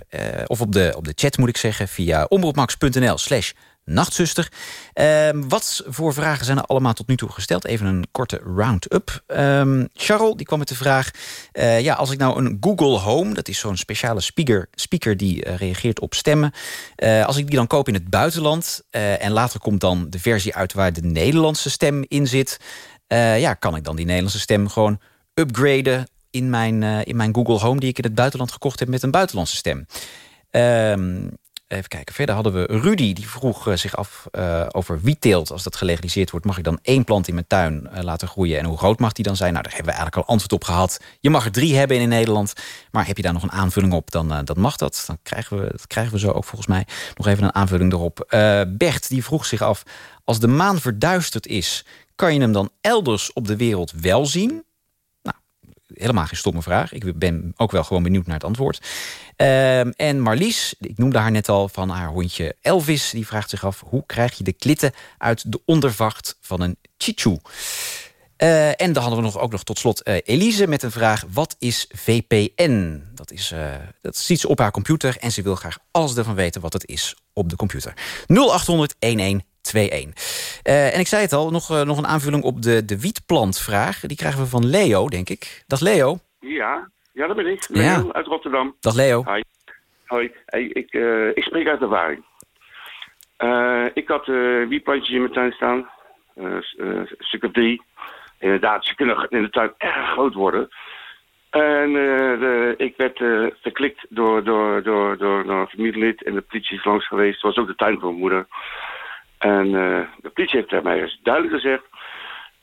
[SPEAKER 4] of op de, op de chat moet ik zeggen. Via omroepmax.nl slash Nachtzuster. Uh, wat voor vragen zijn er allemaal tot nu toe gesteld? Even een korte round-up. Um, Charles die kwam met de vraag... Uh, ja, als ik nou een Google Home... dat is zo'n speciale speaker, speaker die uh, reageert op stemmen... Uh, als ik die dan koop in het buitenland... en later komt dan de versie uit waar de Nederlandse stem in zit... ja, kan ik dan die Nederlandse stem gewoon upgraden... in mijn, in mijn Google Home die ik in het buitenland gekocht heb... met een buitenlandse stem. Um, Even kijken, verder hadden we Rudy, die vroeg uh, zich af uh, over wietteelt. Als dat gelegaliseerd wordt, mag ik dan één plant in mijn tuin uh, laten groeien? En hoe groot mag die dan zijn? Nou, daar hebben we eigenlijk al antwoord op gehad. Je mag er drie hebben in Nederland. Maar heb je daar nog een aanvulling op, dan, dan mag dat. Dan krijgen we, dat krijgen we zo ook volgens mij nog even een aanvulling erop. Bert, die vroeg zich af, als de maan verduisterd is... kan je hem dan elders op de wereld wel zien? Helemaal geen stomme vraag. Ik ben ook wel gewoon benieuwd naar het antwoord. Uh, en Marlies, ik noemde haar net al van haar hondje Elvis... die vraagt zich af, hoe krijg je de klitten uit de ondervacht van een chichu? Uh, en dan hadden we nog, ook nog tot slot uh, Elise met een vraag... wat is VPN? Dat is, uh, dat ziet ze op haar computer en ze wil graag alles ervan weten... wat het is op de computer. 0800 1121. Uh, en ik zei het al, nog, uh, nog een aanvulling op de, de wietplantvraag. Die krijgen we van Leo, denk ik. Dag Leo.
[SPEAKER 17] Ja, ja dat ben ik. Leo
[SPEAKER 4] Ja.
[SPEAKER 17] uit Rotterdam.
[SPEAKER 4] Dag Leo.
[SPEAKER 17] Hoi. Hoi. Hey, ik, eh, ik spreek uit ervaring. Eh, ik had eh wietplantjes in mijn tuin staan. Eh, eh, een stuk of drie. Inderdaad, ze kunnen in de tuin erg groot worden. En eh, de, ik werd eh, verklikt door, door, door, door, door een familielid en de politie is langs geweest. Het was ook de tuin van mijn moeder. En eh, de politie heeft mij eens duidelijk gezegd...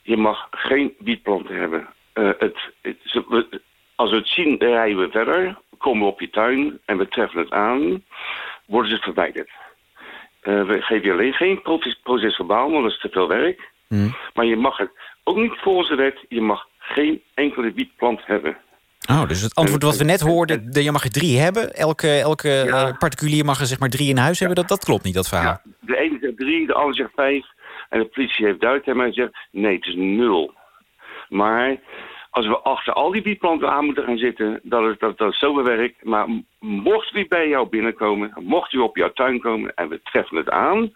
[SPEAKER 17] je mag geen wietplanten hebben. Eh, het, het, ze- we- als we het zien, rijden we verder, komen we op je tuin en we treffen het aan, worden ze verwijderd. Eh, we geven je alleen geen proces- procesverbaal, want dat is te veel werk. Maar je mag het ook niet volgens de wet, je mag geen enkele wietplant hebben.
[SPEAKER 4] Oh, dus het antwoord wat we net hoorden, de, je mag er drie hebben. Elke, elke eh, particulier mag er zeg maar drie in huis hebben. Dat, dat klopt niet, dat verhaal.
[SPEAKER 17] De ene zegt drie, de ander zegt vijf. En de politie heeft duidelijk mij gezegd, nee, het is nul. Maar als we achter al die wietplanten aan moeten gaan zitten, dat is, dat, dat is werk. Maar mocht die bij jou binnenkomen, mocht u op jouw tuin komen en we treffen het aan,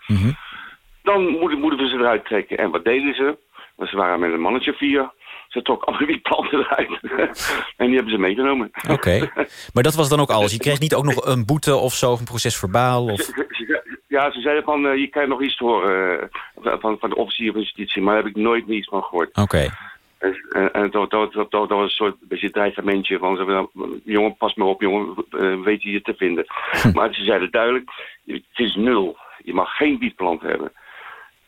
[SPEAKER 17] dan moeten, moeten we ze eruit trekken. En wat deden ze? Want ze waren met een mannetje vier. Ze trokken alle wietplanten eruit. en die hebben ze meegenomen.
[SPEAKER 4] Oké. Maar dat was dan ook alles. Je kreeg niet ook nog een boete of zo, een proces verbaal? Of...
[SPEAKER 17] Ja, ze zeiden van, eh, je krijgt nog iets te horen eh, van, van de officier van justitie. Maar daar heb ik nooit meer iets van gehoord.
[SPEAKER 4] Oké.
[SPEAKER 17] En, en, en dat, dat, dat, dat was een soort beetje dreigementje van, ze jongen, pas maar op, jongen, eh, weet je je te vinden. Maar ze zeiden duidelijk, het is nul. Je mag geen wietplant hebben.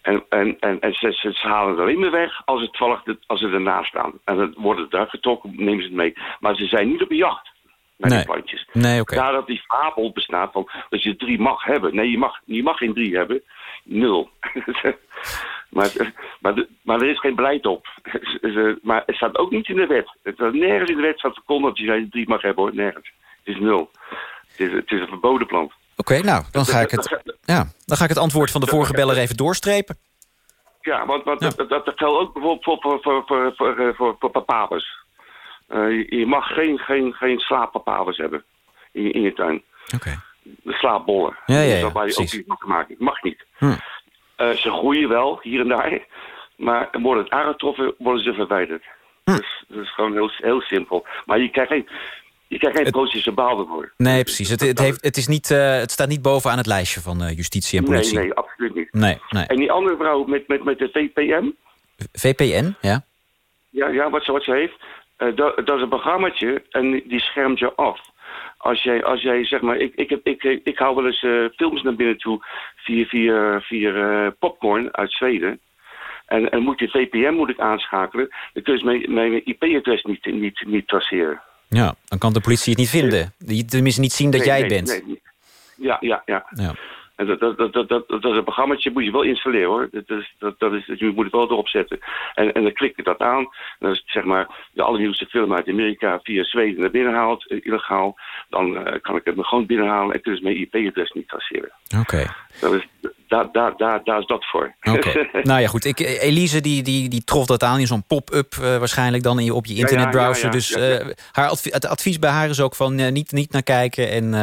[SPEAKER 17] En, en, en, en ze, ze, ze halen het alleen maar weg als, het toevallig de- als ze ernaast staan. En dan wordt het daar getrokken, nemen ze het mee. Maar ze zijn niet op jacht met
[SPEAKER 4] Nee.
[SPEAKER 17] die plantjes.
[SPEAKER 4] Nee,
[SPEAKER 17] dat die fabel bestaat van dat je drie mag hebben. Nee, je mag, je mag geen drie hebben. Nul. maar, maar, de- maar er is geen beleid op. Maar het staat ook niet in de wet. Het staat nergens in de wet staat verkondigd dat je drie mag hebben hoor. Nergens. Het is nul. Het is, het is een verboden plant.
[SPEAKER 4] Oké, nou, dan ga, ik het, ja, dan ga ik het antwoord van de vorige beller even doorstrepen.
[SPEAKER 17] Ja, want, want Dat, dat, dat geldt ook bijvoorbeeld voor, voor, voor, voor, voor, papavers. Eh, je, mag geen, geen, geen slaappapavers hebben in, je- in je tuin.
[SPEAKER 4] Oké.
[SPEAKER 17] De slaapbollen.
[SPEAKER 4] Ja, ja, ja,
[SPEAKER 17] Dat waar je ook iets mag maken. Mag niet.
[SPEAKER 4] Hm.
[SPEAKER 17] Eh, ze groeien wel, hier en daar. Maar worden het aangetroffen, worden ze verwijderd.
[SPEAKER 4] Hm.
[SPEAKER 17] Dus dat is gewoon heel, heel simpel. Maar je krijgt geen, je krijgt geen procesverbaal ervoor.
[SPEAKER 4] Nee, precies. Het, het, heeft, het, is niet, eh, het staat niet bovenaan het lijstje van eh, justitie en politie.
[SPEAKER 17] Nee, nee, absoluut niet.
[SPEAKER 4] Nee, nee.
[SPEAKER 17] En die andere vrouw met, met, met de VPN,
[SPEAKER 4] VPN, ja?
[SPEAKER 17] Ja, ja wat, ze, wat ze heeft. eh, dat, dat is een programmaatje en die schermt je af. Als jij, als jij zeg maar, ik, ik, heb, ik, ik hou wel eens films naar binnen toe via, via, via popcorn uit Zweden. En, en moet je VPN moet ik aanschakelen, dan kun je mijn, mijn IP-adres niet, niet, niet traceren.
[SPEAKER 4] Ja, dan kan de politie het niet vinden. Die tenminste niet zien dat
[SPEAKER 17] Nee,
[SPEAKER 4] jij
[SPEAKER 17] nee,
[SPEAKER 4] bent.
[SPEAKER 17] nee. Ja, ja, ja.
[SPEAKER 4] Ja.
[SPEAKER 17] En dat, dat, dat, dat, dat, dat is een programmaatje moet je wel installeren hoor. Dat is, dat, dat is, je moet het wel erop zetten. En, en dan klik je dat aan. En als zeg maar de allernieuwste film uit Amerika via Zweden naar binnen haalt, eh, illegaal, dan eh, kan ik het me gewoon binnenhalen en kunnen ze mijn IP-adres niet traceren.
[SPEAKER 4] Oké.
[SPEAKER 17] Dat is, daar, daar, daar, daar is dat voor.
[SPEAKER 4] Oké. nou ja, goed. Ik, Elise die, die, die trof dat aan in zo'n pop-up eh, waarschijnlijk dan in op je
[SPEAKER 17] ja,
[SPEAKER 4] internetbrowser.
[SPEAKER 17] ja, ja,
[SPEAKER 4] dus eh, haar het advies bij haar is ook van eh, niet, niet naar kijken en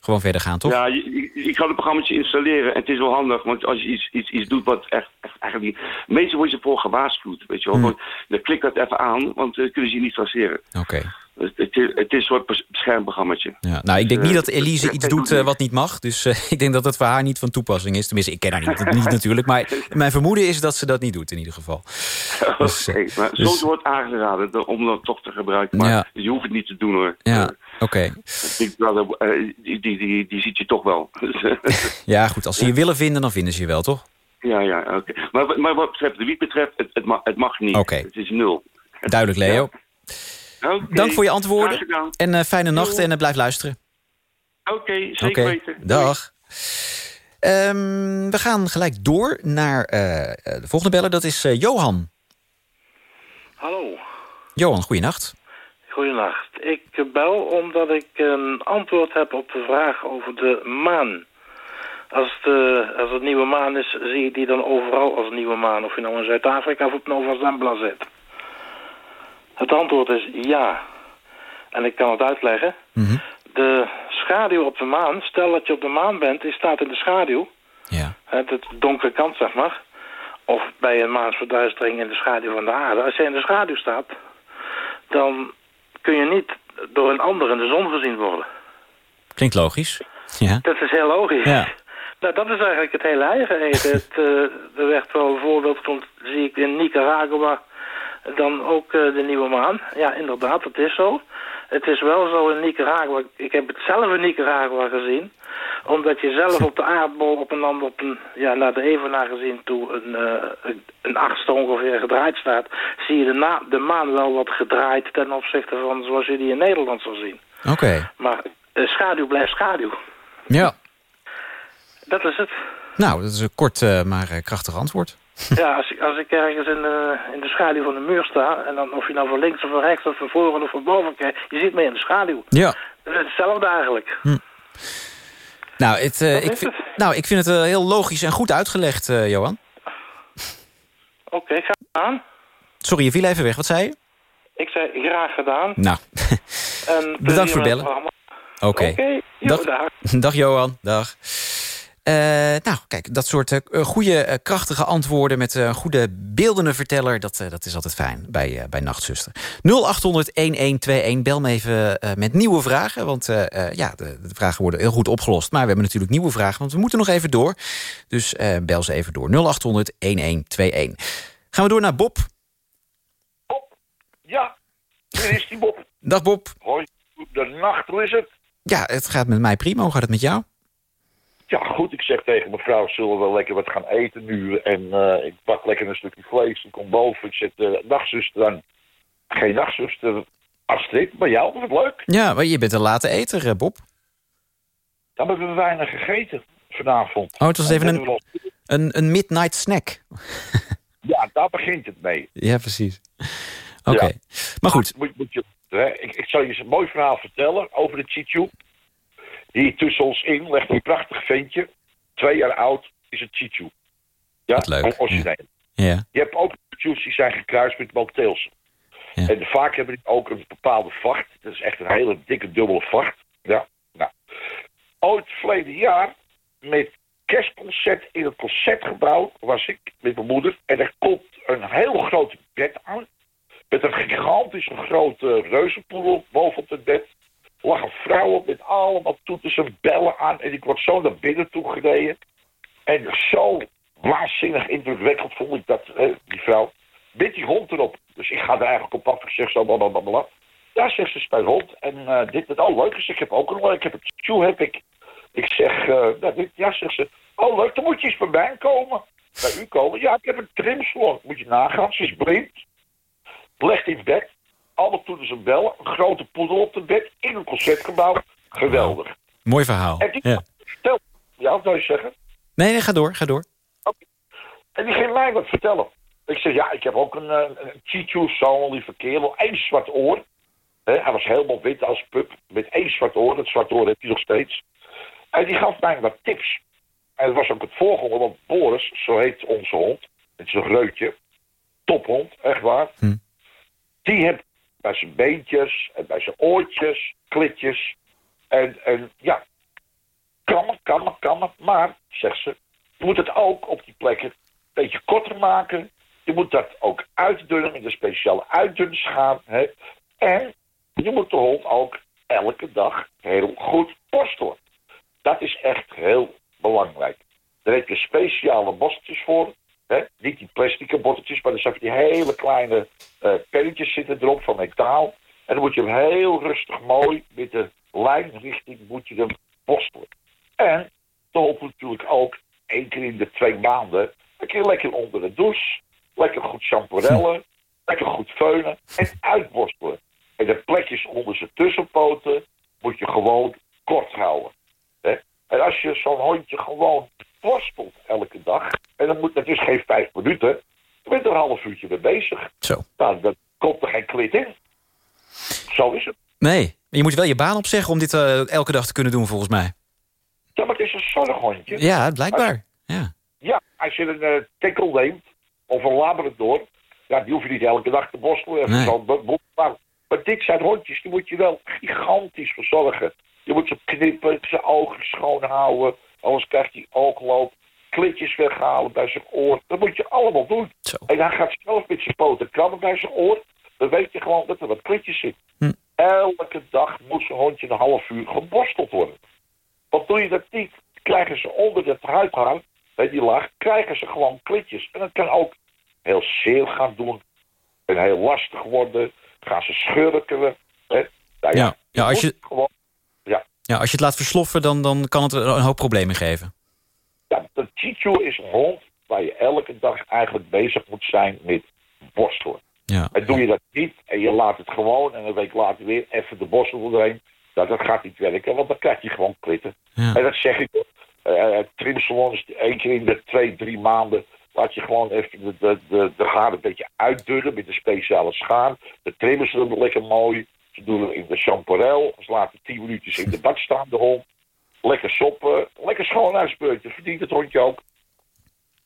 [SPEAKER 4] gewoon verder gaan, toch?
[SPEAKER 17] Ja, je kan het programmaatje installeren en het is wel handig, want als je iets, iets, iets doet wat echt, echt eigenlijk niet... Meestal word je ervoor gewaarschuwd, weet je wel.
[SPEAKER 4] Hmm.
[SPEAKER 17] Dan klik dat even aan, want dan kunnen ze je niet traceren.
[SPEAKER 4] Oké.
[SPEAKER 17] Het, is, het is een soort bes- beschermprogrammaatje.
[SPEAKER 4] Ja, nou, ik denk
[SPEAKER 17] Dus,
[SPEAKER 4] niet dat Elise
[SPEAKER 17] het-
[SPEAKER 4] iets doet eh, wat niet mag. Dus eh, ik denk dat het voor haar niet van toepassing is. Tenminste, ik ken haar niet, niet natuurlijk. Maar mijn vermoeden is dat ze dat niet doet in ieder geval. Dus,
[SPEAKER 17] Oké,
[SPEAKER 4] eh,
[SPEAKER 17] maar
[SPEAKER 4] dus-
[SPEAKER 17] soms wordt aangeraden om dat toch te gebruiken. Maar
[SPEAKER 4] Ja.
[SPEAKER 17] je hoeft het niet te doen hoor.
[SPEAKER 4] Ja, oké.
[SPEAKER 17] Die, die, die, die ziet je toch wel.
[SPEAKER 4] Ja, goed. Als ze je willen vinden, dan vinden ze je wel, toch?
[SPEAKER 17] ja, ja, oké. Maar, wat- maar wat betreft de wiet betreft, het, het, mag, het mag niet.
[SPEAKER 4] Oké.
[SPEAKER 17] Het is nul.
[SPEAKER 4] Duidelijk, Leo. Dank voor je antwoorden. En eh, fijne nacht en eh, blijf luisteren.
[SPEAKER 17] Oké, zeker weten.
[SPEAKER 4] dag. Ehm, we gaan gelijk door naar eh, de volgende beller. Dat is Johan.
[SPEAKER 18] Hallo,
[SPEAKER 4] Johan, goeienacht.
[SPEAKER 18] goedenacht. Ik bel omdat ik een antwoord heb op de vraag over de maan. Als, de, als het nieuwe maan is, zie je die dan overal als nieuwe maan. Of je nou in Zuid-Afrika of op Nova Zembla zit. Het antwoord is ja. En ik kan het uitleggen. De schaduw op de maan, stel dat je op de maan bent, je staat in de schaduw.
[SPEAKER 4] Ja.
[SPEAKER 18] Het, donkere kant, zeg maar. Of bij een maansverduistering in de schaduw van de aarde. Als je in de schaduw staat, dan kun je niet door een ander in de zon gezien worden.
[SPEAKER 4] Klinkt logisch. Ja.
[SPEAKER 18] Dat is heel logisch.
[SPEAKER 4] Ja.
[SPEAKER 18] Nou, dat is eigenlijk het hele eigen eten. het, eh, er werd wel een voorbeeld, zie ik in Nicaragua, dan ook eh, de nieuwe maan. Ja, inderdaad, dat is zo. Het is wel zo in Nicaragua, ik heb het zelf in Nicaragua gezien, omdat je zelf op de aardbol op een ander, op een, ja, naar de evenaar gezien toe, een, eh, een, achtste ongeveer gedraaid staat, zie je de, na, de maan wel wat gedraaid ten opzichte van zoals je die in Nederland zal zien.
[SPEAKER 4] Oké.
[SPEAKER 18] Maar eh, schaduw blijft schaduw.
[SPEAKER 4] Ja.
[SPEAKER 18] Dat is het.
[SPEAKER 4] Nou, dat is een kort maar krachtig antwoord.
[SPEAKER 18] Ja, als ik, als ik ergens in de, in de schaduw van de muur sta... en dan of je nou van links of van rechts of van voren of van boven kijkt... je ziet me in de schaduw.
[SPEAKER 4] Ja.
[SPEAKER 18] Dat is hetzelfde eigenlijk.
[SPEAKER 4] Nou, het, eh, ik, nou, ik vind het eh, heel logisch en goed uitgelegd, eh, Johan.
[SPEAKER 18] Oké, graag gedaan.
[SPEAKER 4] Sorry, je viel even weg. Wat zei je?
[SPEAKER 18] Ik zei graag gedaan.
[SPEAKER 4] Nou,
[SPEAKER 18] En
[SPEAKER 4] Bedankt voor bellen. oké. Dag,
[SPEAKER 18] dag.
[SPEAKER 4] dag Johan, dag. Eh, nou, kijk, dat soort eh, goede, eh, krachtige antwoorden... met een goede beeldende verteller, dat, dat is altijd fijn bij, bij Nachtzuster. 0800-1121, bel me even met nieuwe vragen. Want ja, de, de vragen worden heel goed opgelost. Maar we hebben natuurlijk nieuwe vragen, want we moeten nog even door. Dus bel ze even door. 0800-1121. Gaan we door naar Bob.
[SPEAKER 19] Ja, hier is die Bob.
[SPEAKER 4] Dag Bob.
[SPEAKER 19] Hoi, de nacht, hoe is het?
[SPEAKER 4] Ja, het gaat met mij prima. Hoe gaat het met jou?
[SPEAKER 19] Ja, goed, ik zeg tegen mevrouw, zullen we wel lekker wat gaan eten nu? En eh, ik bak lekker een stukje vlees, ik kom boven, ik zet de nachtzuster dan. Geen nachtzuster, Astrid, bij jou, was het leuk?
[SPEAKER 4] Ja, maar je bent een late eter, eh, Bob.
[SPEAKER 19] Dan hebben we weinig gegeten vanavond.
[SPEAKER 4] Oh, het was
[SPEAKER 19] En
[SPEAKER 4] even een, een, een midnight snack.
[SPEAKER 19] Ja, daar begint het mee.
[SPEAKER 4] Ja, precies. Oké. Maar goed.
[SPEAKER 19] Moet, moet je, hè, ik, ik zal je eens een mooi verhaal vertellen over de Chichu. Hier tussen ons in ligt een prachtig ventje. Twee jaar oud is het Chichu. Ja,
[SPEAKER 4] leuk,
[SPEAKER 19] origineel.
[SPEAKER 4] Ja.
[SPEAKER 19] Je hebt ook Chichus die zijn gekruist met Malteelsen. En vaak hebben die ook een bepaalde vacht. Dat is echt een hele dikke dubbele vacht. Ja, nou. Ooit verleden jaar met kerstconcert in het concertgebouw was ik met mijn moeder. En er komt een heel groot bed aan. Met een gigantisch grote reuzenpoedel bovenop het bed. Lag een vrouw op met allemaal toeters en bellen aan. En ik word zo naar binnen toe gereden. En zo waanzinnig indrukwekkend vond ik dat, die vrouw. Met die hond erop. Dus ik ga er eigenlijk op af. Ik zeg zo, blablabla. Ja, zegt ze, is hond. En eh, dit, dit, oh leuk. Ik heb ook een Ik heb een tjoe, heb ik. Ik zeg, eh, nou, dit, ja, zegt ze. Oh leuk, dan moet je eens bij mij komen. Bij u komen? Ja, ik heb een trimslot. Moet je nagaan, ze is blind. Legt in bed. Allemaal toeters en bellen. Een grote poedel op het bed. In een concertgebouw. Geweldig.
[SPEAKER 4] Mooi verhaal.
[SPEAKER 19] En die,
[SPEAKER 4] Ja.
[SPEAKER 19] vertellen. Ja, wat zou je zeggen?
[SPEAKER 4] Nee, nee, ga door, ga door.
[SPEAKER 19] En die ging mij wat vertellen. Ik zeg, ja, ik heb ook een, eh, een Chichu, zo'n lieve kerel. één zwart oor. Hij was helemaal wit als pup. Met één zwart oor. Dat zwart oor heeft hij nog steeds. En die gaf mij wat tips. En het was ook het volgende, want Boris, zo heet onze hond. Het is een reutje. Tophond, echt waar. Die heeft bij zijn beentjes en bij zijn oortjes, klitjes. En, en ja, kammen, kammen, kammen. Maar, zegt ze, je moet het ook op die plekken een beetje korter maken. Je moet dat ook uitdunnen met een speciale uitdunschaam. Hè? En je moet de hond ook elke dag heel goed borstelen. Dat is echt heel belangrijk. Daar heb je speciale borsteltjes voor. Hè? Niet die plastic botteltjes, maar er zijn die hele kleine eh pennetjes zitten erop van metaal. En dan moet je hem heel rustig mooi met de lijnrichting moet je hem borstelen. En hond moet natuurlijk ook één keer in de twee maanden een keer lekker onder de douche. Lekker goed champorellen. Lekker goed veunen. En uitborstelen. En de plekjes onder zijn tussenpoten moet je gewoon kort houden. Hè? En als je zo'n hondje gewoon borstelt elke dag. En dan moet dat is geen vijf minuten. Je er een half uurtje mee bezig.
[SPEAKER 4] Zo.
[SPEAKER 19] Nou, dan komt er geen klit in. Zo is het.
[SPEAKER 4] Nee, je moet wel je baan opzeggen om dit eh, elke dag te kunnen doen, volgens mij.
[SPEAKER 19] Ja, maar het is een zorghondje.
[SPEAKER 4] Ja, blijkbaar. Ja.
[SPEAKER 19] Ja, als je een uh, tikkel neemt, of een labrador, ja, die hoef je niet elke dag te borstelen.
[SPEAKER 4] Nee.
[SPEAKER 19] Maar, maar dit zijn hondjes, die moet je wel gigantisch verzorgen. Je moet ze knippen, zijn ogen schoon houden, anders krijgt hij oogloop. Klitjes weghalen bij zijn oor. Dat moet je allemaal doen. En hij gaat zelf met zijn poten krabben bij zijn oor. Dan weet je gewoon dat er wat klitjes zitten. Elke dag moet zijn hondje een half uur geborsteld worden. Want doe je dat niet, krijgen ze onder het huidhaar, hè, die laag, krijgen ze gewoon klitjes. En dat kan ook heel zeer gaan doen. En heel lastig worden. Gaan ze schurken. Hè. Nou
[SPEAKER 4] Ja, ja, als je-
[SPEAKER 19] Gewoon, ja,
[SPEAKER 4] Ja, als je het laat versloffen, dan, dan kan het een hoop problemen geven.
[SPEAKER 19] ja, de Chichu is een hond waar je elke dag eigenlijk bezig moet zijn met borstelen.
[SPEAKER 4] Ja.
[SPEAKER 19] En doe je dat niet en je laat het gewoon en een week later weer even de borstel erheen, nou, dat gaat niet werken, want dan krijg je gewoon klitten.
[SPEAKER 4] Ja.
[SPEAKER 19] En dat zeg ik ook. Uh, trimsalons, één keer in de twee, drie maanden, laat je gewoon even de, de, de, de haar een beetje uitdunnen met een speciale schaar. De trimmen ze dan lekker mooi. Ze doen in de champorel. Ze laten tien minuutjes in de bak staan, de hond. Lekker soppen, lekker schoon. Verdient het hondje ook.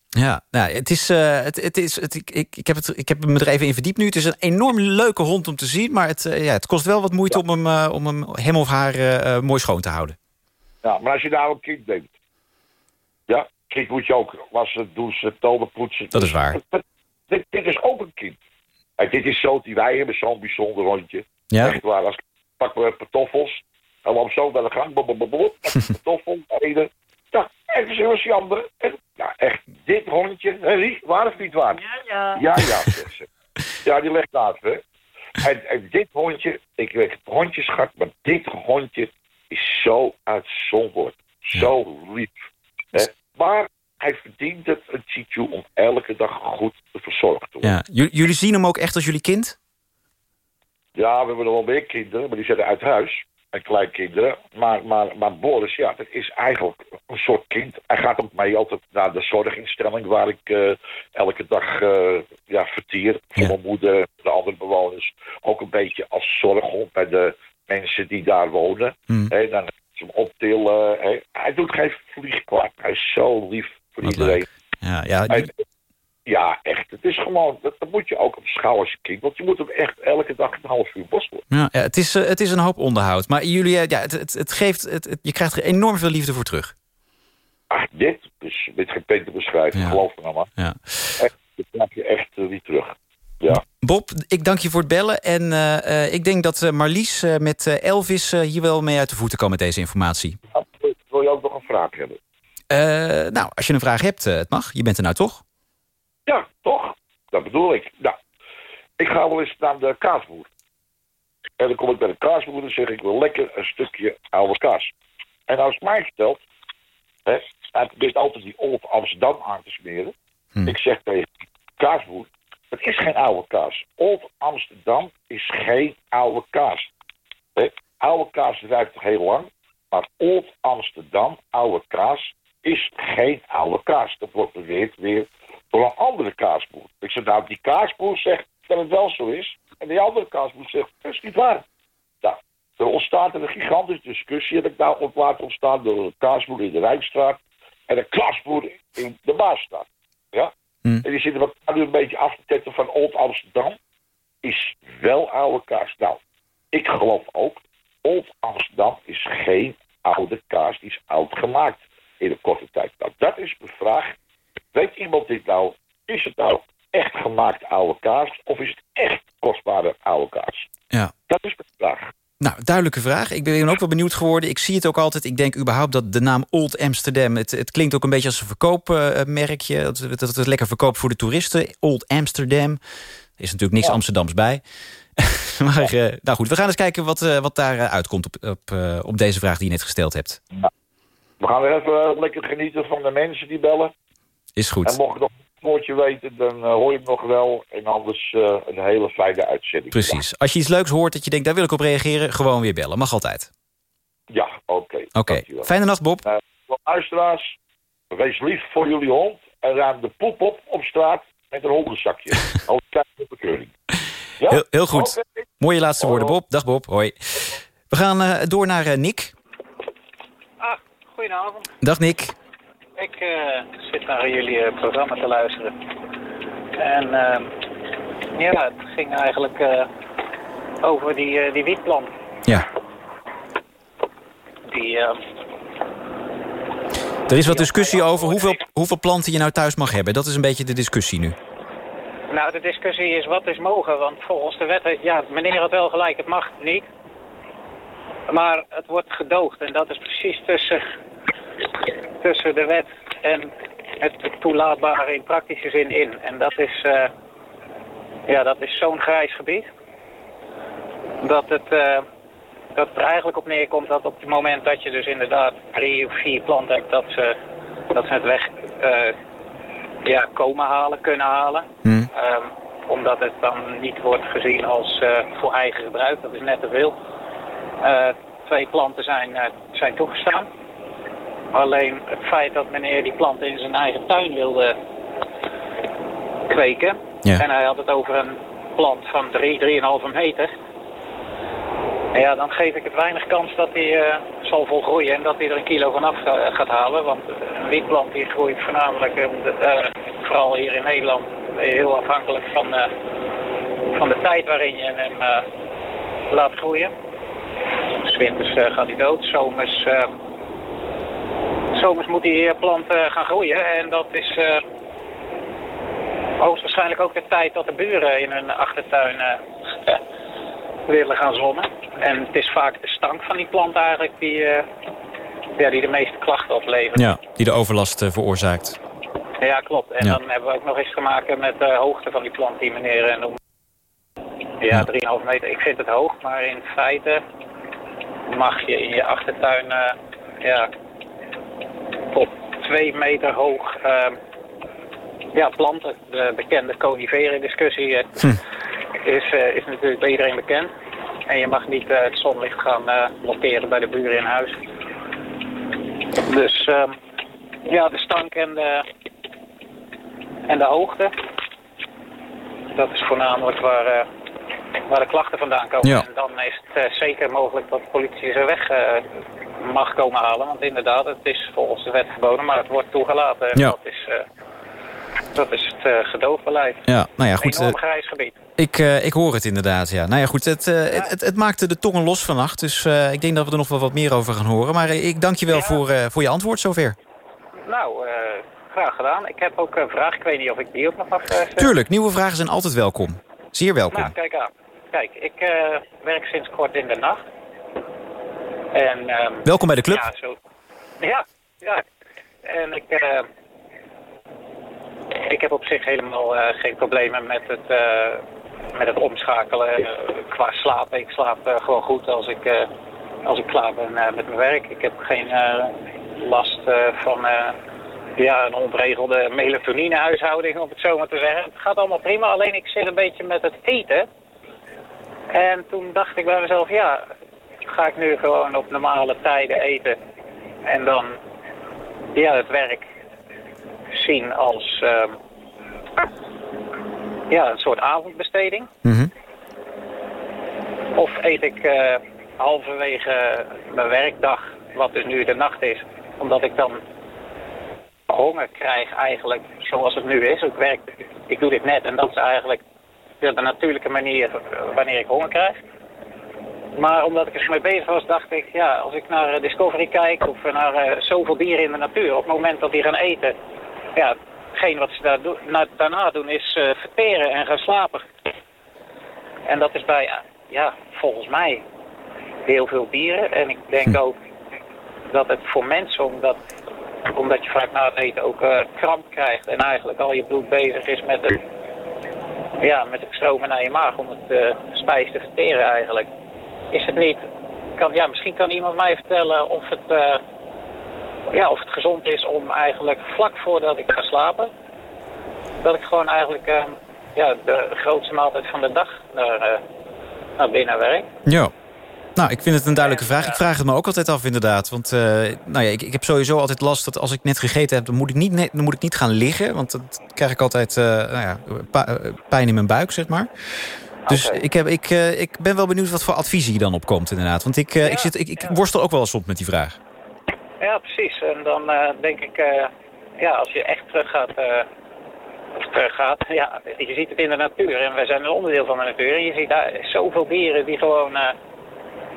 [SPEAKER 4] Ja, nou, het is, eh, het, het is, het, ik, ik, ik, heb het, ik heb me er even in verdiept nu. Het is een enorm leuke hond om te zien, maar het, eh, ja, het kost wel wat moeite om, hem, eh, om hem, hem of haar mooi schoon te houden.
[SPEAKER 19] Ja, maar als je nou een kind neemt. Ja, kind moet je ook wassen, douchen, tanden poetsen.
[SPEAKER 4] Dat is waar.
[SPEAKER 19] Dit, dit is ook een kind. En dit is zo die wij hebben, zo'n bijzonder hondje.
[SPEAKER 4] Ja?
[SPEAKER 19] Echt waar, als pak we pantoffels. En loop zo naar de gang, bob, bob, bob, bob, pak een pantoffel, ene. Ja, en zo was die andere. En, ja, echt, dit hondje, hè, waar of niet waar? Ja, ja. Ja, ja, zegt ze. Ja, die legt naast, hè. En, en dit hondje, ik weet het hondjeschat, maar dit hondje is zo uitzonderlijk. Zo lief. Hè? Maar hij verdient het, een Chichu, om elke dag goed te verzorgd te worden.
[SPEAKER 4] Ja. Jullie zien hem ook echt als jullie kind?
[SPEAKER 19] Ja, we hebben nog wel meer kinderen, maar die zitten uit huis. En kleinkinderen. Maar, maar, maar Boris, ja, dat is eigenlijk een soort kind. Hij gaat ook mee altijd naar de zorginstelling... waar ik eh, elke dag eh, ja, vertier. Voor mijn moeder, de andere bewoners. Ook een beetje als zorghond bij de mensen die daar wonen. Hè, dan ze hem optillen. hè. Hij doet geen vliegklap. Hij is zo lief voor iedereen.
[SPEAKER 4] Ja, ja,
[SPEAKER 19] En- ja, echt. Het is gewoon, dat, dat moet je ook op schouwen als je. Want je moet hem echt elke dag een half uur borstelen.
[SPEAKER 4] Ja, ja, het, is, eh, het is een hoop onderhoud. Maar jullie, eh, ja, het, het, het geeft, het, het- je krijgt er enorm veel liefde voor terug.
[SPEAKER 19] Ach, dit, dus met geen pen te beschrijven, geloof me nou maar.
[SPEAKER 4] Ja.
[SPEAKER 19] Echt, dat krijg je echt eh, niet terug. Ja.
[SPEAKER 4] Bob, ik dank je voor het bellen. En ik denk dat Marlies met Elvis hier wel mee uit de voeten kan met deze informatie.
[SPEAKER 19] Wil je ook nog een vraag hebben?
[SPEAKER 4] Nou, als je een vraag hebt, het mag. Je bent er nou toch?
[SPEAKER 19] Ja, toch? Dat bedoel ik. Nou, ik ga wel eens naar de kaasboer. En dan kom ik bij de kaasboer en zeg ik wil lekker een stukje oude kaas. En als mij vertelt, hè, hij probeert altijd die Old Amsterdam aan te smeren. Ik zeg tegen de kaasboer, het is geen oude kaas. Old Amsterdam is geen oude kaas. Hè? Oude kaas ruikt heel lang. Maar Old Amsterdam, oude kaas, is geen oude kaas. Dat wordt beweerd weer door een andere kaasboer. Ik zeg nou, die kaasboer zegt dat het wel zo is. En die andere kaasboer zegt, dat is niet waar. Nou, er ontstaat een gigantische discussie, heb ik nou op laten ontstaan, door een kaasboer in de Rijkstraat en een kaasboer in de Maasstraat. Ja? En die zitten elkaar nu een beetje af te tetten van Old Amsterdam. Is wel oude kaas. Nou, ik geloof ook, Old Amsterdam is geen oude kaas. Die is oud gemaakt in een korte tijd. Nou, dat is de vraag. Weet iemand dit nou? Is het nou echt gemaakt oude kaas? Of is het echt kostbare oude kaas?
[SPEAKER 4] Ja.
[SPEAKER 19] Dat is de vraag.
[SPEAKER 4] Nou, duidelijke vraag. Ik ben ook wel benieuwd geworden. Ik zie het ook altijd. Ik denk überhaupt dat de naam Old Amsterdam... het, het klinkt ook een beetje als een verkoopmerkje. dat, dat het lekker verkoopt voor de toeristen. Old Amsterdam. Er is natuurlijk niks Amsterdams bij. maar eh, nou goed, we gaan eens kijken wat, eh, wat daar eh, uitkomt... Op, op, op deze vraag die je net gesteld hebt.
[SPEAKER 19] We gaan weer even lekker genieten van de mensen die bellen.
[SPEAKER 4] Is goed.
[SPEAKER 19] En mocht je nog een woordje weten, dan eh, hoor je hem nog wel. En anders eh, een hele fijne uitzending.
[SPEAKER 4] Precies. Als je iets leuks hoort dat je denkt, daar wil ik op reageren... gewoon weer bellen. Mag altijd.
[SPEAKER 19] Ja, oké.
[SPEAKER 4] Oké. Fijne nacht, Bob.
[SPEAKER 19] Voor luisteraars, wees lief voor jullie hond. En ruim de poep op op straat met een hondenzakje. Voor bekeuring. Ja?
[SPEAKER 4] Heel, heel goed. Mooie laatste woorden, Bob. Dag, Bob. Hoi. We gaan eh, door naar eh, Nick.
[SPEAKER 20] Ah, goedenavond.
[SPEAKER 4] Dag, Nick.
[SPEAKER 20] Ik eh, zit naar jullie eh, programma te luisteren. En eh, ja, het ging eigenlijk eh, over die, die wietplant.
[SPEAKER 4] Ja.
[SPEAKER 20] Die, eh,
[SPEAKER 4] Er is wat discussie over hoeveel, hoeveel planten je nou thuis mag hebben. Dat is een beetje de discussie nu.
[SPEAKER 20] nou, de discussie is wat is mogen. Want volgens de wet, ja, meneer had wel gelijk, het mag niet. Maar het wordt gedoogd. En dat is precies tussen, tussen de wet en het toelaatbare in praktische zin in. En dat is, eh, ja, dat is zo'n grijs gebied. Dat het, eh, dat het er eigenlijk op neerkomt dat op het moment dat je dus inderdaad drie of vier planten hebt, dat ze, dat ze het weg eh, ja, komen halen, kunnen halen. Ehm, omdat het dan niet wordt gezien als voor eigen gebruik, dat is net te veel. Twee planten zijn, zijn toegestaan. Alleen het feit dat meneer die planten in zijn eigen tuin wilde kweken.
[SPEAKER 4] Ja.
[SPEAKER 20] En hij had het over een plant van 3, 3,5 meter. En ja, dan geef ik het weinig kans dat hij eh, zal volgroeien en dat hij er een kilo vanaf ga- gaat halen. Want een wietplant die groeit voornamelijk, eh, eh, vooral hier in Nederland, heel afhankelijk van, van de tijd waarin je hem laat groeien. S winters gaat hij dood, zomers, zomers moet die eh, plant eh, gaan groeien. En dat is eh, hoogstwaarschijnlijk ook de tijd dat de buren in hun achtertuin willen gaan zonnen. En het is vaak de stank van die plant eigenlijk die, ja, die de meeste klachten oplevert.
[SPEAKER 4] Ja, die de overlast veroorzaakt.
[SPEAKER 20] Ja, klopt. En
[SPEAKER 4] Ja.
[SPEAKER 20] dan hebben we ook nog eens te maken met de hoogte van die plant die meneer noemt. Ja, 3,5 meter. Ik vind het hoog, maar in feite mag je in je achtertuin ja, tot 2 meter hoog eh, ja, planten. De bekende coniferen-discussie eh, is, eh, is natuurlijk bij iedereen bekend. En je mag niet eh, het zonlicht gaan blokkeren bij de buren in huis. Dus ehm, ja, de stank en de, en de hoogte. Dat is voornamelijk waar, waar de klachten vandaan komen.
[SPEAKER 4] Ja.
[SPEAKER 20] En dan is het eh, zeker mogelijk dat de politie ze weg eh, mag komen halen. Want inderdaad, het is volgens de wet verboden, maar het wordt toegelaten. En
[SPEAKER 4] Ja.
[SPEAKER 20] dat is, eh, dat is het eh gedoogbeleid.
[SPEAKER 4] Ja, nou ja, goed.
[SPEAKER 20] Een enorm grijs gebied.
[SPEAKER 4] ik, ik hoor het inderdaad, ja. Nou ja, goed, het, het, het, het maakte de tongen los vannacht. Dus ik denk dat we er nog wel wat meer over gaan horen. Maar ik dank je wel voor, voor je antwoord zover.
[SPEAKER 20] Nou, graag gedaan. Ik heb ook een vraag. Ik weet niet of ik die ook nog mag stellen.
[SPEAKER 4] Tuurlijk, nieuwe vragen zijn altijd welkom. Zeer welkom.
[SPEAKER 20] Nou, kijk aan. Kijk, ik eh, werk sinds kort in de nacht. En, ehm,
[SPEAKER 4] Welkom bij de club.
[SPEAKER 20] Ja, zo. Ja, ja. En ik, eh, ik heb op zich helemaal eh, geen problemen met het, met het omschakelen qua slapen. Ik slaap gewoon goed als ik, als ik klaar ben met mijn werk. Ik heb geen last van ja, een ontregelde melatoninehuishouding, om het zo maar te zeggen. Het gaat allemaal prima, alleen ik zit een beetje met het eten. En toen dacht ik bij mezelf, ja, ga ik nu gewoon op normale tijden eten. En dan ja, het werk zien als ehm, ja, een soort avondbesteding.
[SPEAKER 4] Mhm.
[SPEAKER 20] Of eet ik eh, halverwege mijn werkdag, wat dus nu de nacht is, omdat ik dan honger krijg eigenlijk zoals het nu is. Ik, werk, ik doe dit net en dat is eigenlijk de natuurlijke manier wanneer ik honger krijg. Maar omdat ik er zo mee bezig was, dacht ik, ja, als ik naar eh, Discovery kijk of naar eh, zoveel dieren in de natuur, op het moment dat die gaan eten, ja, hetgeen wat ze daar do- na- daarna doen is eh, verteren en gaan slapen. En dat is bij, ja, volgens mij heel veel dieren. En ik denk ook dat het voor mensen, omdat, omdat je vaak na het eten ook eh, kramp krijgt en eigenlijk al je bloed bezig is met het, ja, met het stromen naar je maag om het eh, spijs te verteren eigenlijk. Is het niet, kan, ja, misschien kan iemand mij vertellen of het, eh, ja, of het gezond is om eigenlijk vlak voordat ik ga slapen, dat ik gewoon eigenlijk ja, de grootste maaltijd van de dag naar, naar binnen werk.
[SPEAKER 4] Ja. Nou, ik vind het een duidelijke vraag. Ik vraag het me ook altijd af, inderdaad. Want eh, nou ja, ik, ik heb sowieso altijd last dat als ik net gegeten heb... dan moet ik niet, dan moet ik niet gaan liggen. Want dan krijg ik altijd eh, nou ja, eh, pijn in mijn buik, zeg maar. Dus ik, heb, ik, ik ben wel benieuwd wat voor advies hier dan op komt, inderdaad. Want ik, ik, zit, ik, ik worstel ook wel eens soms met die vraag.
[SPEAKER 20] Ja, precies. En dan denk ik, ja, als je echt teruggaat, eh of teruggaat, ja, je ziet het in de natuur en wij zijn een onderdeel van de natuur. En je ziet daar zoveel dieren die gewoon,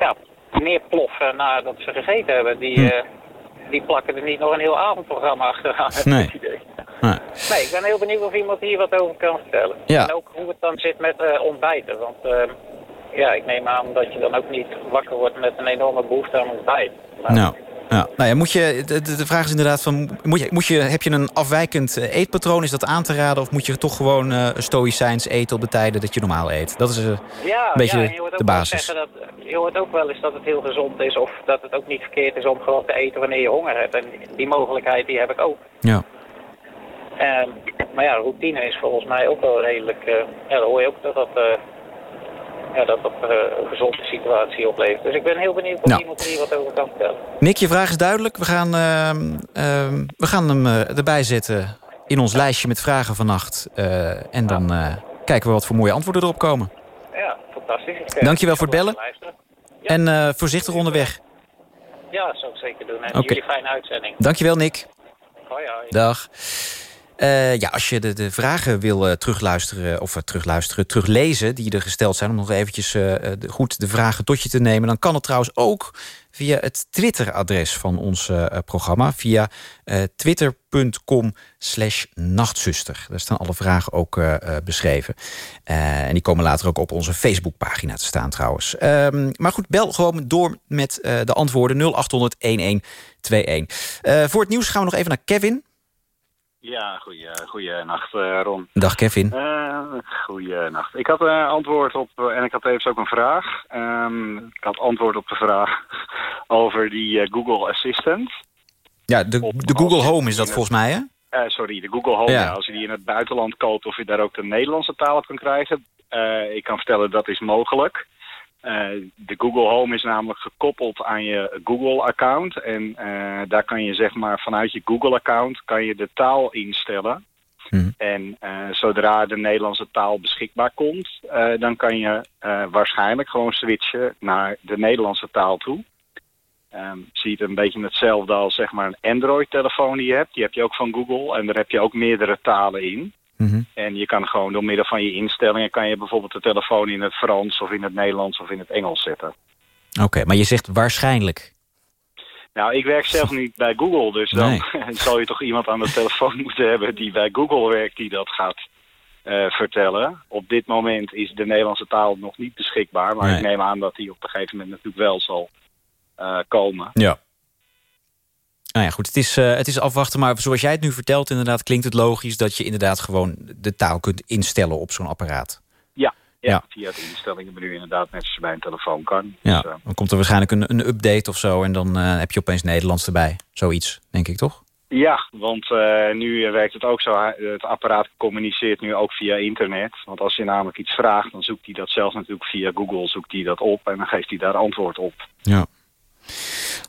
[SPEAKER 20] ja, neerploffen nadat ze gegeten hebben. Die, eh, die plakken er niet nog een heel avondprogramma achteraan.
[SPEAKER 4] Nee. Nee.
[SPEAKER 20] Nee, ik ben heel benieuwd of iemand hier wat over kan vertellen.
[SPEAKER 4] Ja.
[SPEAKER 20] En ook hoe het dan zit met eh, ontbijten. Want eh, ja, ik neem aan dat je dan ook niet wakker wordt met een enorme behoefte aan ontbijt.
[SPEAKER 4] Nou, ja. Nou ja, moet je, de, de vraag is inderdaad van, moet je, moet je, heb je een afwijkend eh, eetpatroon? Is dat aan te raden? Of moet je toch gewoon eh stoïcijns eten op de tijden dat je normaal eet? Dat is eh,
[SPEAKER 20] Ja,
[SPEAKER 4] een beetje
[SPEAKER 20] ja, je hoort
[SPEAKER 4] de basis.
[SPEAKER 20] Zeggen dat, je hoort ook wel eens dat het heel gezond is of dat het ook niet verkeerd is om gewoon te eten wanneer je honger hebt. En die mogelijkheid die heb ik ook.
[SPEAKER 4] Ja.
[SPEAKER 20] Ehm, maar ja, routine is volgens mij ook wel redelijk... eh, ja, dan hoor je ook dat dat, eh, ja, dat, dat eh, een gezonde situatie oplevert. Dus ik ben heel benieuwd of
[SPEAKER 4] Nou.
[SPEAKER 20] iemand er hier wat over kan vertellen.
[SPEAKER 4] Nick, je vraag is duidelijk. We gaan, ehm, ehm, we gaan hem eh, erbij zetten in ons lijstje met vragen vannacht. Eh, en dan kijken we wat voor mooie antwoorden erop komen.
[SPEAKER 20] Ja, fantastisch. Ik,
[SPEAKER 4] Dankjewel voor het bellen. En voorzichtig onderweg.
[SPEAKER 20] Ja, dat zou ik zeker doen. En
[SPEAKER 4] Oké.
[SPEAKER 20] jullie fijne uitzending.
[SPEAKER 4] Dankjewel, Nick.
[SPEAKER 20] Hoi, hoi.
[SPEAKER 4] Dag. Eh, ja, als je de, de vragen wil eh, terugluisteren, of eh, terugluisteren, teruglezen... die er gesteld zijn, om nog eventjes de- goed de vragen tot je te nemen... dan kan het trouwens ook via het Twitter-adres van ons programma... via twitter.com slash nachtzuster. Daar staan alle vragen ook beschreven. En die komen later ook op onze Facebookpagina te staan trouwens. Ehm, maar goed, bel gewoon door met de antwoorden 0800 1121. Eh, voor het nieuws gaan we nog even naar Kevin...
[SPEAKER 21] Ja, goeie, goeie nacht, eh, Ron.
[SPEAKER 4] Dag Kevin.
[SPEAKER 21] Eh goeie nacht. Ik had een antwoord op, eh, en ik had tevens ook een vraag. Ehm, ik had antwoord op de vraag over die eh, Google Assistant.
[SPEAKER 4] Ja, de, de Google Home is dat volgens mij, hè?
[SPEAKER 21] Eh, sorry, de Google Home.
[SPEAKER 4] Ja.
[SPEAKER 21] Ja. Als je die in het buitenland koopt, of je daar ook de Nederlandse taal op kan krijgen. Eh, ik kan vertellen dat is mogelijk. Eh, de Google Home is namelijk gekoppeld aan je Google-account. En eh, daar kan je zeg maar vanuit je Google-account kan je de taal instellen. En eh, zodra de Nederlandse taal beschikbaar komt, dan kan je waarschijnlijk gewoon switchen naar de Nederlandse taal toe. Ehm ziet een beetje hetzelfde als zeg maar een Android-telefoon die je hebt. Die heb je ook van Google en daar heb je ook meerdere talen in. En je kan gewoon door middel van je instellingen... kan je bijvoorbeeld de telefoon in het Frans of in het Nederlands of in het Engels zetten.
[SPEAKER 4] Oké, maar je zegt waarschijnlijk.
[SPEAKER 21] Nou, ik werk zelf niet bij Google, dus dan zal je toch iemand aan de telefoon moeten hebben die bij Google werkt die dat gaat eh, vertellen. Op dit moment is de Nederlandse taal nog niet beschikbaar, maar
[SPEAKER 4] Nee.
[SPEAKER 21] ik neem aan dat die op een gegeven moment natuurlijk wel zal eh, komen.
[SPEAKER 4] Ja. Nou ja, goed, het is, eh, het is afwachten. Maar zoals jij het nu vertelt, inderdaad, klinkt het logisch... dat je inderdaad gewoon de taal kunt instellen op zo'n apparaat.
[SPEAKER 21] Ja, ja,
[SPEAKER 4] Ja.
[SPEAKER 21] via het instellingenmenu inderdaad, net zoals bij een telefoon kan.
[SPEAKER 4] Ja,
[SPEAKER 21] Dus, eh,
[SPEAKER 4] dan komt er waarschijnlijk een, een update of zo... en dan eh, heb je opeens Nederlands erbij. Zoiets, denk ik, toch?
[SPEAKER 21] Ja, want nu werkt het ook zo. Het apparaat communiceert nu ook via internet. Want als je namelijk iets vraagt, dan zoekt hij dat zelf natuurlijk via Google. Zoekt hij dat op en dan geeft hij daar antwoord op.
[SPEAKER 4] Ja.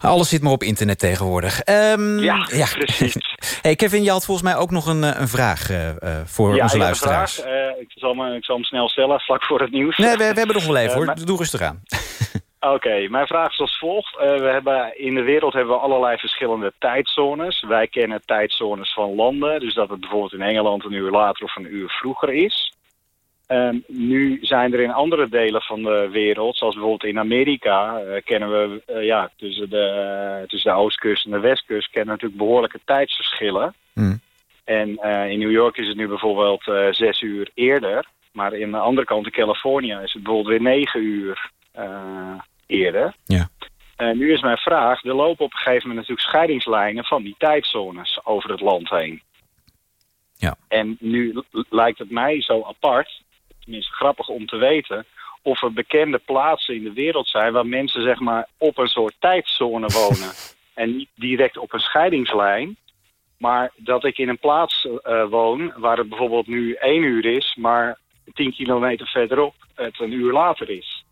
[SPEAKER 4] Alles zit maar op internet tegenwoordig. Ehm,
[SPEAKER 21] Ja, precies.
[SPEAKER 4] hey Kevin, je had volgens mij ook nog een, eh, een vraag eh, eh, voor
[SPEAKER 21] ja,
[SPEAKER 4] onze luisteraars.
[SPEAKER 21] vraag. Eh, ik, zal me, ik zal hem snel stellen, vlak voor het nieuws.
[SPEAKER 4] Nee, we, we hebben nog wel even hoor. Doe rustig aan.
[SPEAKER 21] Oké, mijn vraag is als volgt. We hebben, in de wereld hebben we allerlei verschillende tijdzones. Wij kennen tijdzones van landen. Dus dat het bijvoorbeeld in Engeland een uur later of een uur vroeger is. Ehm, nu zijn er in andere delen van de wereld, zoals bijvoorbeeld in Amerika, eh, kennen we eh, ja, tussen, de, tussen de oostkust en de westkust kennen we natuurlijk behoorlijke tijdsverschillen.
[SPEAKER 4] Hmm.
[SPEAKER 21] En eh, in New York is het nu bijvoorbeeld eh, zes uur eerder. Maar in de andere kant, in Californië, is het bijvoorbeeld weer negen uur eh, eerder.
[SPEAKER 4] Ja.
[SPEAKER 21] En nu is mijn vraag, er lopen op een gegeven moment natuurlijk scheidingslijnen van die tijdzones over het land heen.
[SPEAKER 4] Ja.
[SPEAKER 21] En nu lijkt het mij zo apart, tenminste grappig om te weten, of er bekende plaatsen in de wereld zijn waar mensen zeg maar op een soort tijdzone wonen. en niet direct op een scheidingslijn. Maar dat ik in een plaats eh, woon waar het bijvoorbeeld nu één uur is, maar tien kilometer verderop het een uur later is.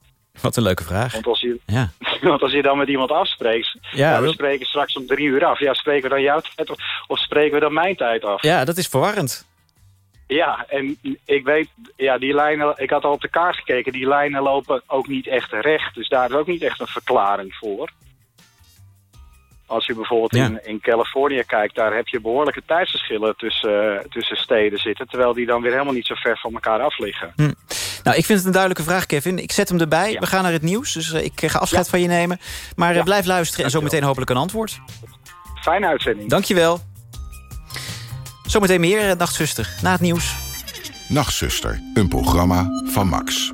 [SPEAKER 4] Wat een leuke vraag.
[SPEAKER 21] Want als je,
[SPEAKER 4] Ja.
[SPEAKER 21] want als je dan met iemand afspreekt, Ja, we
[SPEAKER 4] dat-
[SPEAKER 21] spreken straks om drie uur af. Ja, spreken we dan jouw tijd of, of spreken we dan mijn tijd af?
[SPEAKER 4] ja, dat is verwarrend.
[SPEAKER 21] Ja, en ik weet, ja, die lijnen, ik had al op de kaart gekeken, die lijnen lopen ook niet echt recht. Dus daar is ook niet echt een verklaring voor. Als je bijvoorbeeld
[SPEAKER 4] Ja.
[SPEAKER 21] in, in Californië kijkt, daar heb je behoorlijke tijdsverschillen tussen, eh, tussen steden zitten. Terwijl die dan weer helemaal niet zo ver van elkaar af liggen.
[SPEAKER 4] Nou, ik vind het een duidelijke vraag, Kevin. Ik zet hem erbij. We gaan naar het nieuws, dus eh, ik ga afscheid van je nemen. Maar eh, blijf luisteren en zometeen hopelijk een antwoord.
[SPEAKER 21] Fijne uitzending.
[SPEAKER 4] Dankjewel. Zometeen meer, eh, Nachtzuster, na het nieuws.
[SPEAKER 2] Nachtzuster, een programma van Max.